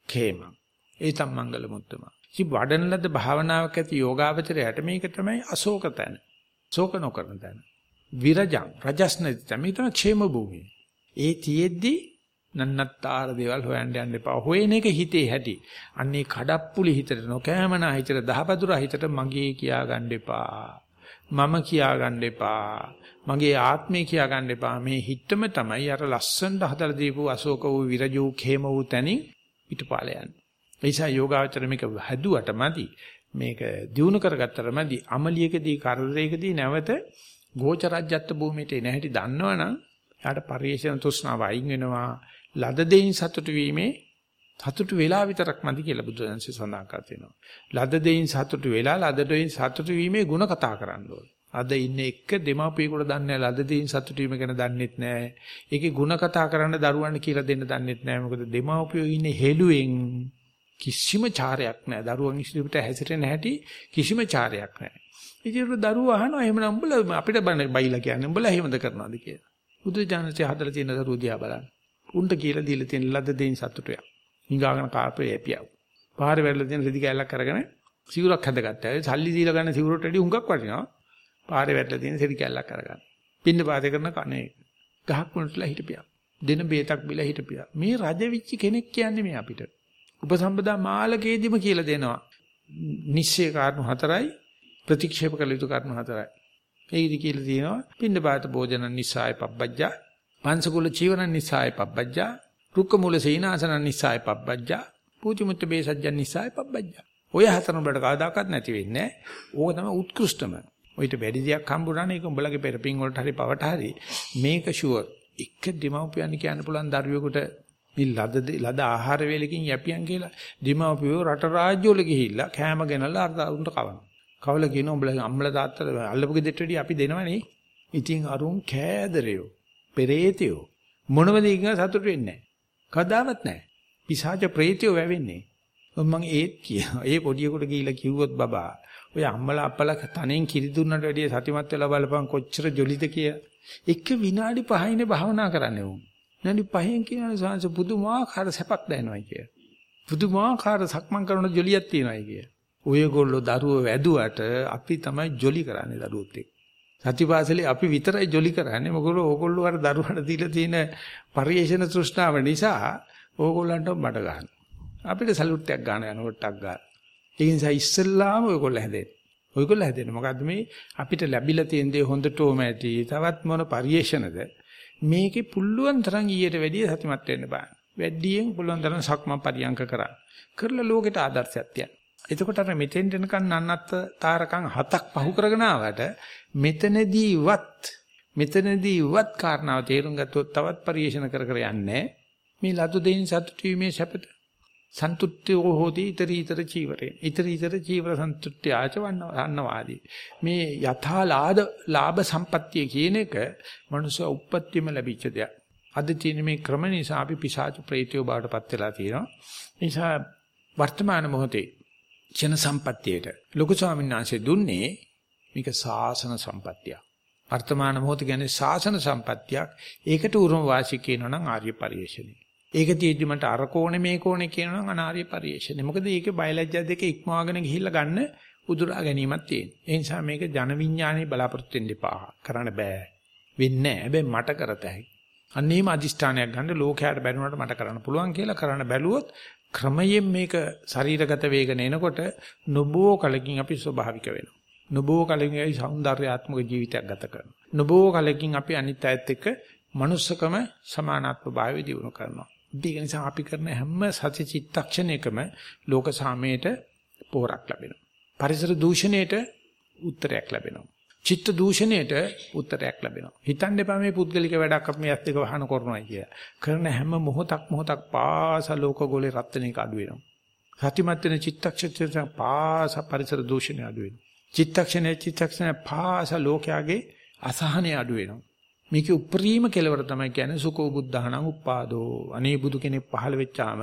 ඛේමං ඒතම් මංගල මුත්තම. ඉති වඩන ලද භාවනාවක් ඇති යෝගාවචරයට මේක තමයි අශෝක තැන. ශෝක නොකරන තැන. විරජං රජස් නැති තැන. මේ තමයි ക്ഷേම භූමිය. ඒ තියෙද්දී නන්නත්තර දේවල් හොයන්න යන්න එපා. හොයන එක හිතේ හැටි. අන්නේ කඩප්පුලි හිතට නොකෑමනා හිතට දහපදුරා හිතට මගේ කියා ගන්න එපා. මම කියා ගන්න එපා. මගේ ආත්මය කියා ගන්න එපා. මේ හිතම තමයි අර ලස්සනට හදලා දීපු අශෝක වූ විරජ වූ khema වූ තැනින් පිටපාල යන්නේ. ඒ නිසා යෝගාවචර මේක හැදුවට මදි. මේක දිනු කරගත්තට මදි. අමලියකදී කරදරයකදී නැවත ගෝචරජ්‍යත්ව භූමියට එන හැටි දන්නවනම් යාට පරිේශන තෘෂ්ණාව අයින් වෙනවා. ලද දෙයින් සතුටු වීමේ සතුටු වෙලා විතරක් මදි කියලා බුදුරජාන්සේ සඳහන් කර තියෙනවා. ලද දෙයින් සතුටු වෙලා ලද දෙයින් සතුටු වීමේ ಗುಣ කතා කරන්න ඕනේ. අද ඉන්නේ එක දෙමාපියෙකුට දන්නේ නැහැ ලද දෙයින් සතුටු වීම ගැන දන්නෙත් නැහැ. ඒකේ ಗುಣ කතා කරන්න දරුවන්ට කියලා දෙන්න දන්නෙත් නැහැ. මොකද දෙමාපියෝ ඉන්නේ හෙළුවෙන් කිසිම චාරයක් නැහැ. දරුවන් ඉස්ලිපිට හැසිරෙන හැටි කිසිම චාරයක් නැහැ. ඉතින් දරුවෝ අහනවා එහෙමනම් උඹලා අපිට බයිලා කියන්නේ උඹලා එහෙමද කරනවද කියලා. බුදුජානකසේ හදලා තියෙන දරුවෝ දිහා බලන්න. උන්ට කියලා දීලා තියෙන ලද්ද දෙයින් සතුටුයක්. හිඟාගෙන කාපේ යැපියව. පාරේ වැරලා තියෙන රෙදි කැලක් අරගෙන සිවුරක් හැදගත්තා. ඒ සල්ලි දීලා ගන්න සිවුරට වැඩි හුඟක් වටිනවා. පාරේ වැරලා තියෙන රෙදි කැලක් අරගන්න. පින්න පාතේ කරන කනේ ගහක් මුලටලා හිටපියා. දෙන බේතක් බිලා හිටපියා. මේ රජ විච්ච කෙනෙක් කියන්නේ මේ අපිට. උපසම්පදා මාලකේදිම කියලා දෙනවා. නිශ්චය කාරණු හතරයි ප්‍රතික්ෂේප කළ යුතු කාරණු හතරයි. ඒකදි කියලා තියෙනවා පින්න පාත භෝජන නිසාය පබ්බජ්ජා පංසකුල චීවන නිසාය පබ්බජ්ජා රුක්ක මූල සීනාසන නිසාය පබ්බජ්ජා පූජි මුත්ත බේසජ්ජන් නිසාය පබ්බජ්ජා. ඔය හතරම වලට කවදාකවත් නැති වෙන්නේ ඕක තමයි උත්කෘෂ්ඨම ඔයිට වැඩි දෙයක් හම්බුනා නේ ඒක උඹලගේ පෙරපින් වලට හරි පවට හරි. මේක ෂුවර් එක දෙමව්පියන් කියන්න පුළුවන් දරුවෙකුට මේ ලද ලද ආහාර වේලකින් යැපියන් කියලා. දෙමව්පියෝ රට රාජ්‍ය වල ගිහිල්ලා කෑම ගෙනල්ලා අර උන්ට කවනවා. කවල කියන උඹලා අම්මලා තාත්තලා අල්ලපු ගෙදරට වැඩි අපි දෙනවනේ. ඉතින් අරුන් කෑදරයෝ. පෙරේතයෝ මොනම දෙයකින් සතුට වෙන්නේ නැහැ. කදාවත් නැහැ. පිසාච ප්‍රේතයෝ වැවෙන්නේ. මම ඒත් කියනවා. ඒ පොඩියෙකුට ගිහිල්ලා කිව්වොත් බබා ඔය අම්මලා අප්පලා තනෙන් කිරි දුන්නට වැඩිය සතිමත් වෙලා බලපන් කොච්චර ජොලිද කියලා. එක විනාඩි 5යිනේ භාවනා කරන්නේ උන්. විනාඩි 5න් කියනවා සාංශ පුදුමාකාර සැපක් දැනෙනවා කිය. පුදුමාකාර සක්මන් කරන ජොලියක් තියෙනවා කිය. ඔයගොල්ලෝ දරුවෝ වැදුවට අපි තමයි ජොලි කරන්නේ දරුවොත් එක්ක. සතිපාසලේ අපි විතරයි ජොලි කරන්නේ. මොකද ඕගොල්ලෝ අර දරුවන්ට දීලා තියෙන පරිේශන තෘෂ්ණාව නිසා ඕගොල්ලන්ට බඩ ගන්න. අපිට සලුට් එකක් ගන්න යනකොට ටක් ගන්න. ඒ නිසා ඉස්සල්ලාම ඔයගොල්ලෝ හැදෙන්න. ඔයගොල්ලෝ හැදෙන්න. මොකද්ද මේ අපිට ලැබිලා තියෙන දේ හොඳටම ඇති. තවත් මොන පරිේශනද? මේකේ පුල්ලුවන් තරම් ඊට වැඩිය සතිමත් වෙන්න බෑ. වැඩියෙන් පුළුවන් තරම් සක්මන් පරියංක කරා. කරලා ලෝකෙට ආදර්ශයක් තියන්න. එතකොට අර මෙතෙන් දෙනකන් නන්නත් තාරකම් හතක් පහු කරගෙන ආවට මෙතනදීවත් මෙතනදී වත් කාරණාව තේරුම් ගත්තොත් තවත් පරිේශන කර කර යන්නේ මේ ලතු දෙයින් සතුටු වීමේ සැපත. සන්තුට්ඨියෝ හෝති ඊතරීතර චීවරේ. ඊතරීතර චීවර සන්තුට්ඨිය ආචවන්නවාදී. මේ යථාලාද ලාභ සම්පත්තිය කියන එක මනුෂ්‍ය උප්පත්තියම ලැබිච්ච දෙයක්. අද තියෙන මේ ක්‍රම නිසා අපි පිසාච ප්‍රේතයෝ බාටපත් වෙලා තියෙනවා. නිසා වර්තමාන මොහොතේ ජන සම්පත්තියට ලොකු ස්වාමීන් වහන්සේ දුන්නේ මේක සාසන සම්පත්තියක්. වර්තමාන මොහොත කියන්නේ සාසන සම්පත්තියක්. ඒකට උරුම වාසිය කියනවා නම් ආර්ය පරිශ්‍රණය. ඒක තියෙද්දි මට අර කෝණේ මේ කෝණේ කියනවා නම් අනාර්ය පරිශ්‍රණය. මොකද මේකේ බයලජ්ජා දෙක ඉක්මවාගෙන ගිහිල්ලා ගන්න උදුරා ගැනීමක් තියෙන. ඒ නිසා මේක ජන විඥානේ බලාපොරොත්තු වෙන්න එපා. කරන්න බෑ. වෙන්නේ නැහැ. හැබැයි මට කරතයි. අන්නේම අදිෂ්ඨානයක් ගන්න ලෝකයට බැරිුණාට මට කරන්න පුළුවන් කියලා කරන්න බැලුවොත් ක්‍රමයෙන් මේක ශරීරගත වේගන එනකොට නොබෝ කලකින් අපි ස්වභාවික වෙනවා. නොබෝ කලකින් ඒ సౌందర్యාත්මක ජීවිතයක් ගත කරනවා. නොබෝ කලකින් අපි අනිත් අයත් එක්ක මනුස්සකම සමානාත්ම භාවය දිනු කරනවා. ඒක නිසා අපි කරන හැම සති චිත්තක්ෂණයකම ලෝක සාමයට පොහොරක් ලැබෙනවා. පරිසර දූෂණයට උත්තරයක් ලැබෙනවා. චිත්ත දූෂණයට උත්තරයක් ලැබෙනවා. හිතන්න එපා මේ පුද්ගලික වැඩක් අපි මේත් එක වහන කරනවා කියලා. කරන හැම මොහොතක් මොහොතක් පාස ලෝක ගෝලේ රත් වෙන එක අඩු වෙනවා. සතිමත් වෙන චිත්තක්ෂණය පාස පරිසර දූෂණය අඩු වෙනවා. චිත්තක්ෂණය චිත්තක්ෂණය පාස ලෝකයාගේ අසහනය අඩු වෙනවා. මේකේ උප්පරීම කෙලවර තමයි කියන්නේ සුකෝ බුද්ධහණං උප්පාදෝ. අනේ බුදු කෙනෙක් පහළ වෙච්චාම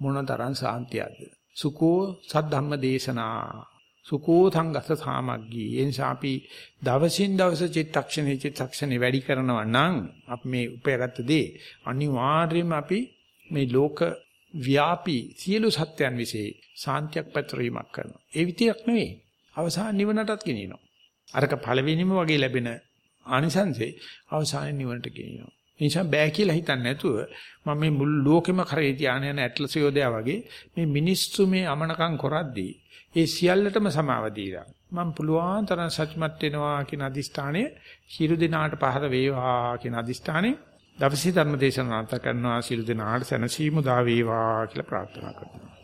මොනතරම් සාන්තියක්ද. සුකෝ සද්ධම්ම දේශනා සුකෝ සංගත සාමග්ගී. ඒ නිසා අපි දවසින් දවස චිත්තක්ෂණේ චිත්තක්ෂණේ වැඩි කරනවා නම් අපි මේ උපයගත්ත දේ අනිවාර්යයෙන්ම අපි මේ ලෝක ව්‍යාපී සියලු සත්‍යයන් વિશે සාන්තියක් පැතරීමක් කරනවා. ඒ විදියක් නෙවෙයි. අවසාන නිවනටත් ගෙනියනවා. අරක පළවෙනිම වගේ ලැබෙන ආනිසංසේ අවසාන නිවනට ගෙනියනවා. ඒ නිසා බෑ කියලා හිතන්නේ නැතුව මම මේ මුළු ලෝකෙම කරේ ධානය යන ඇට්ලස් යෝධයා වගේ මේ මිනිස්සු මේ අමනකම් කරද්දී ඒ සියල්ලටම සමාව දීලා මම පුළුවන් තරම් සත්‍යමත් වෙනවා කියන අදිස්ථානය ශිරු දිනාට පහර වේවා කියන අදිස්ථානය දවසේ ධර්ම දේශනාව නැවත කරනවා ශිරු දිනාට සැනසීම දා වේවා කියලා ප්‍රාර්ථනා කරනවා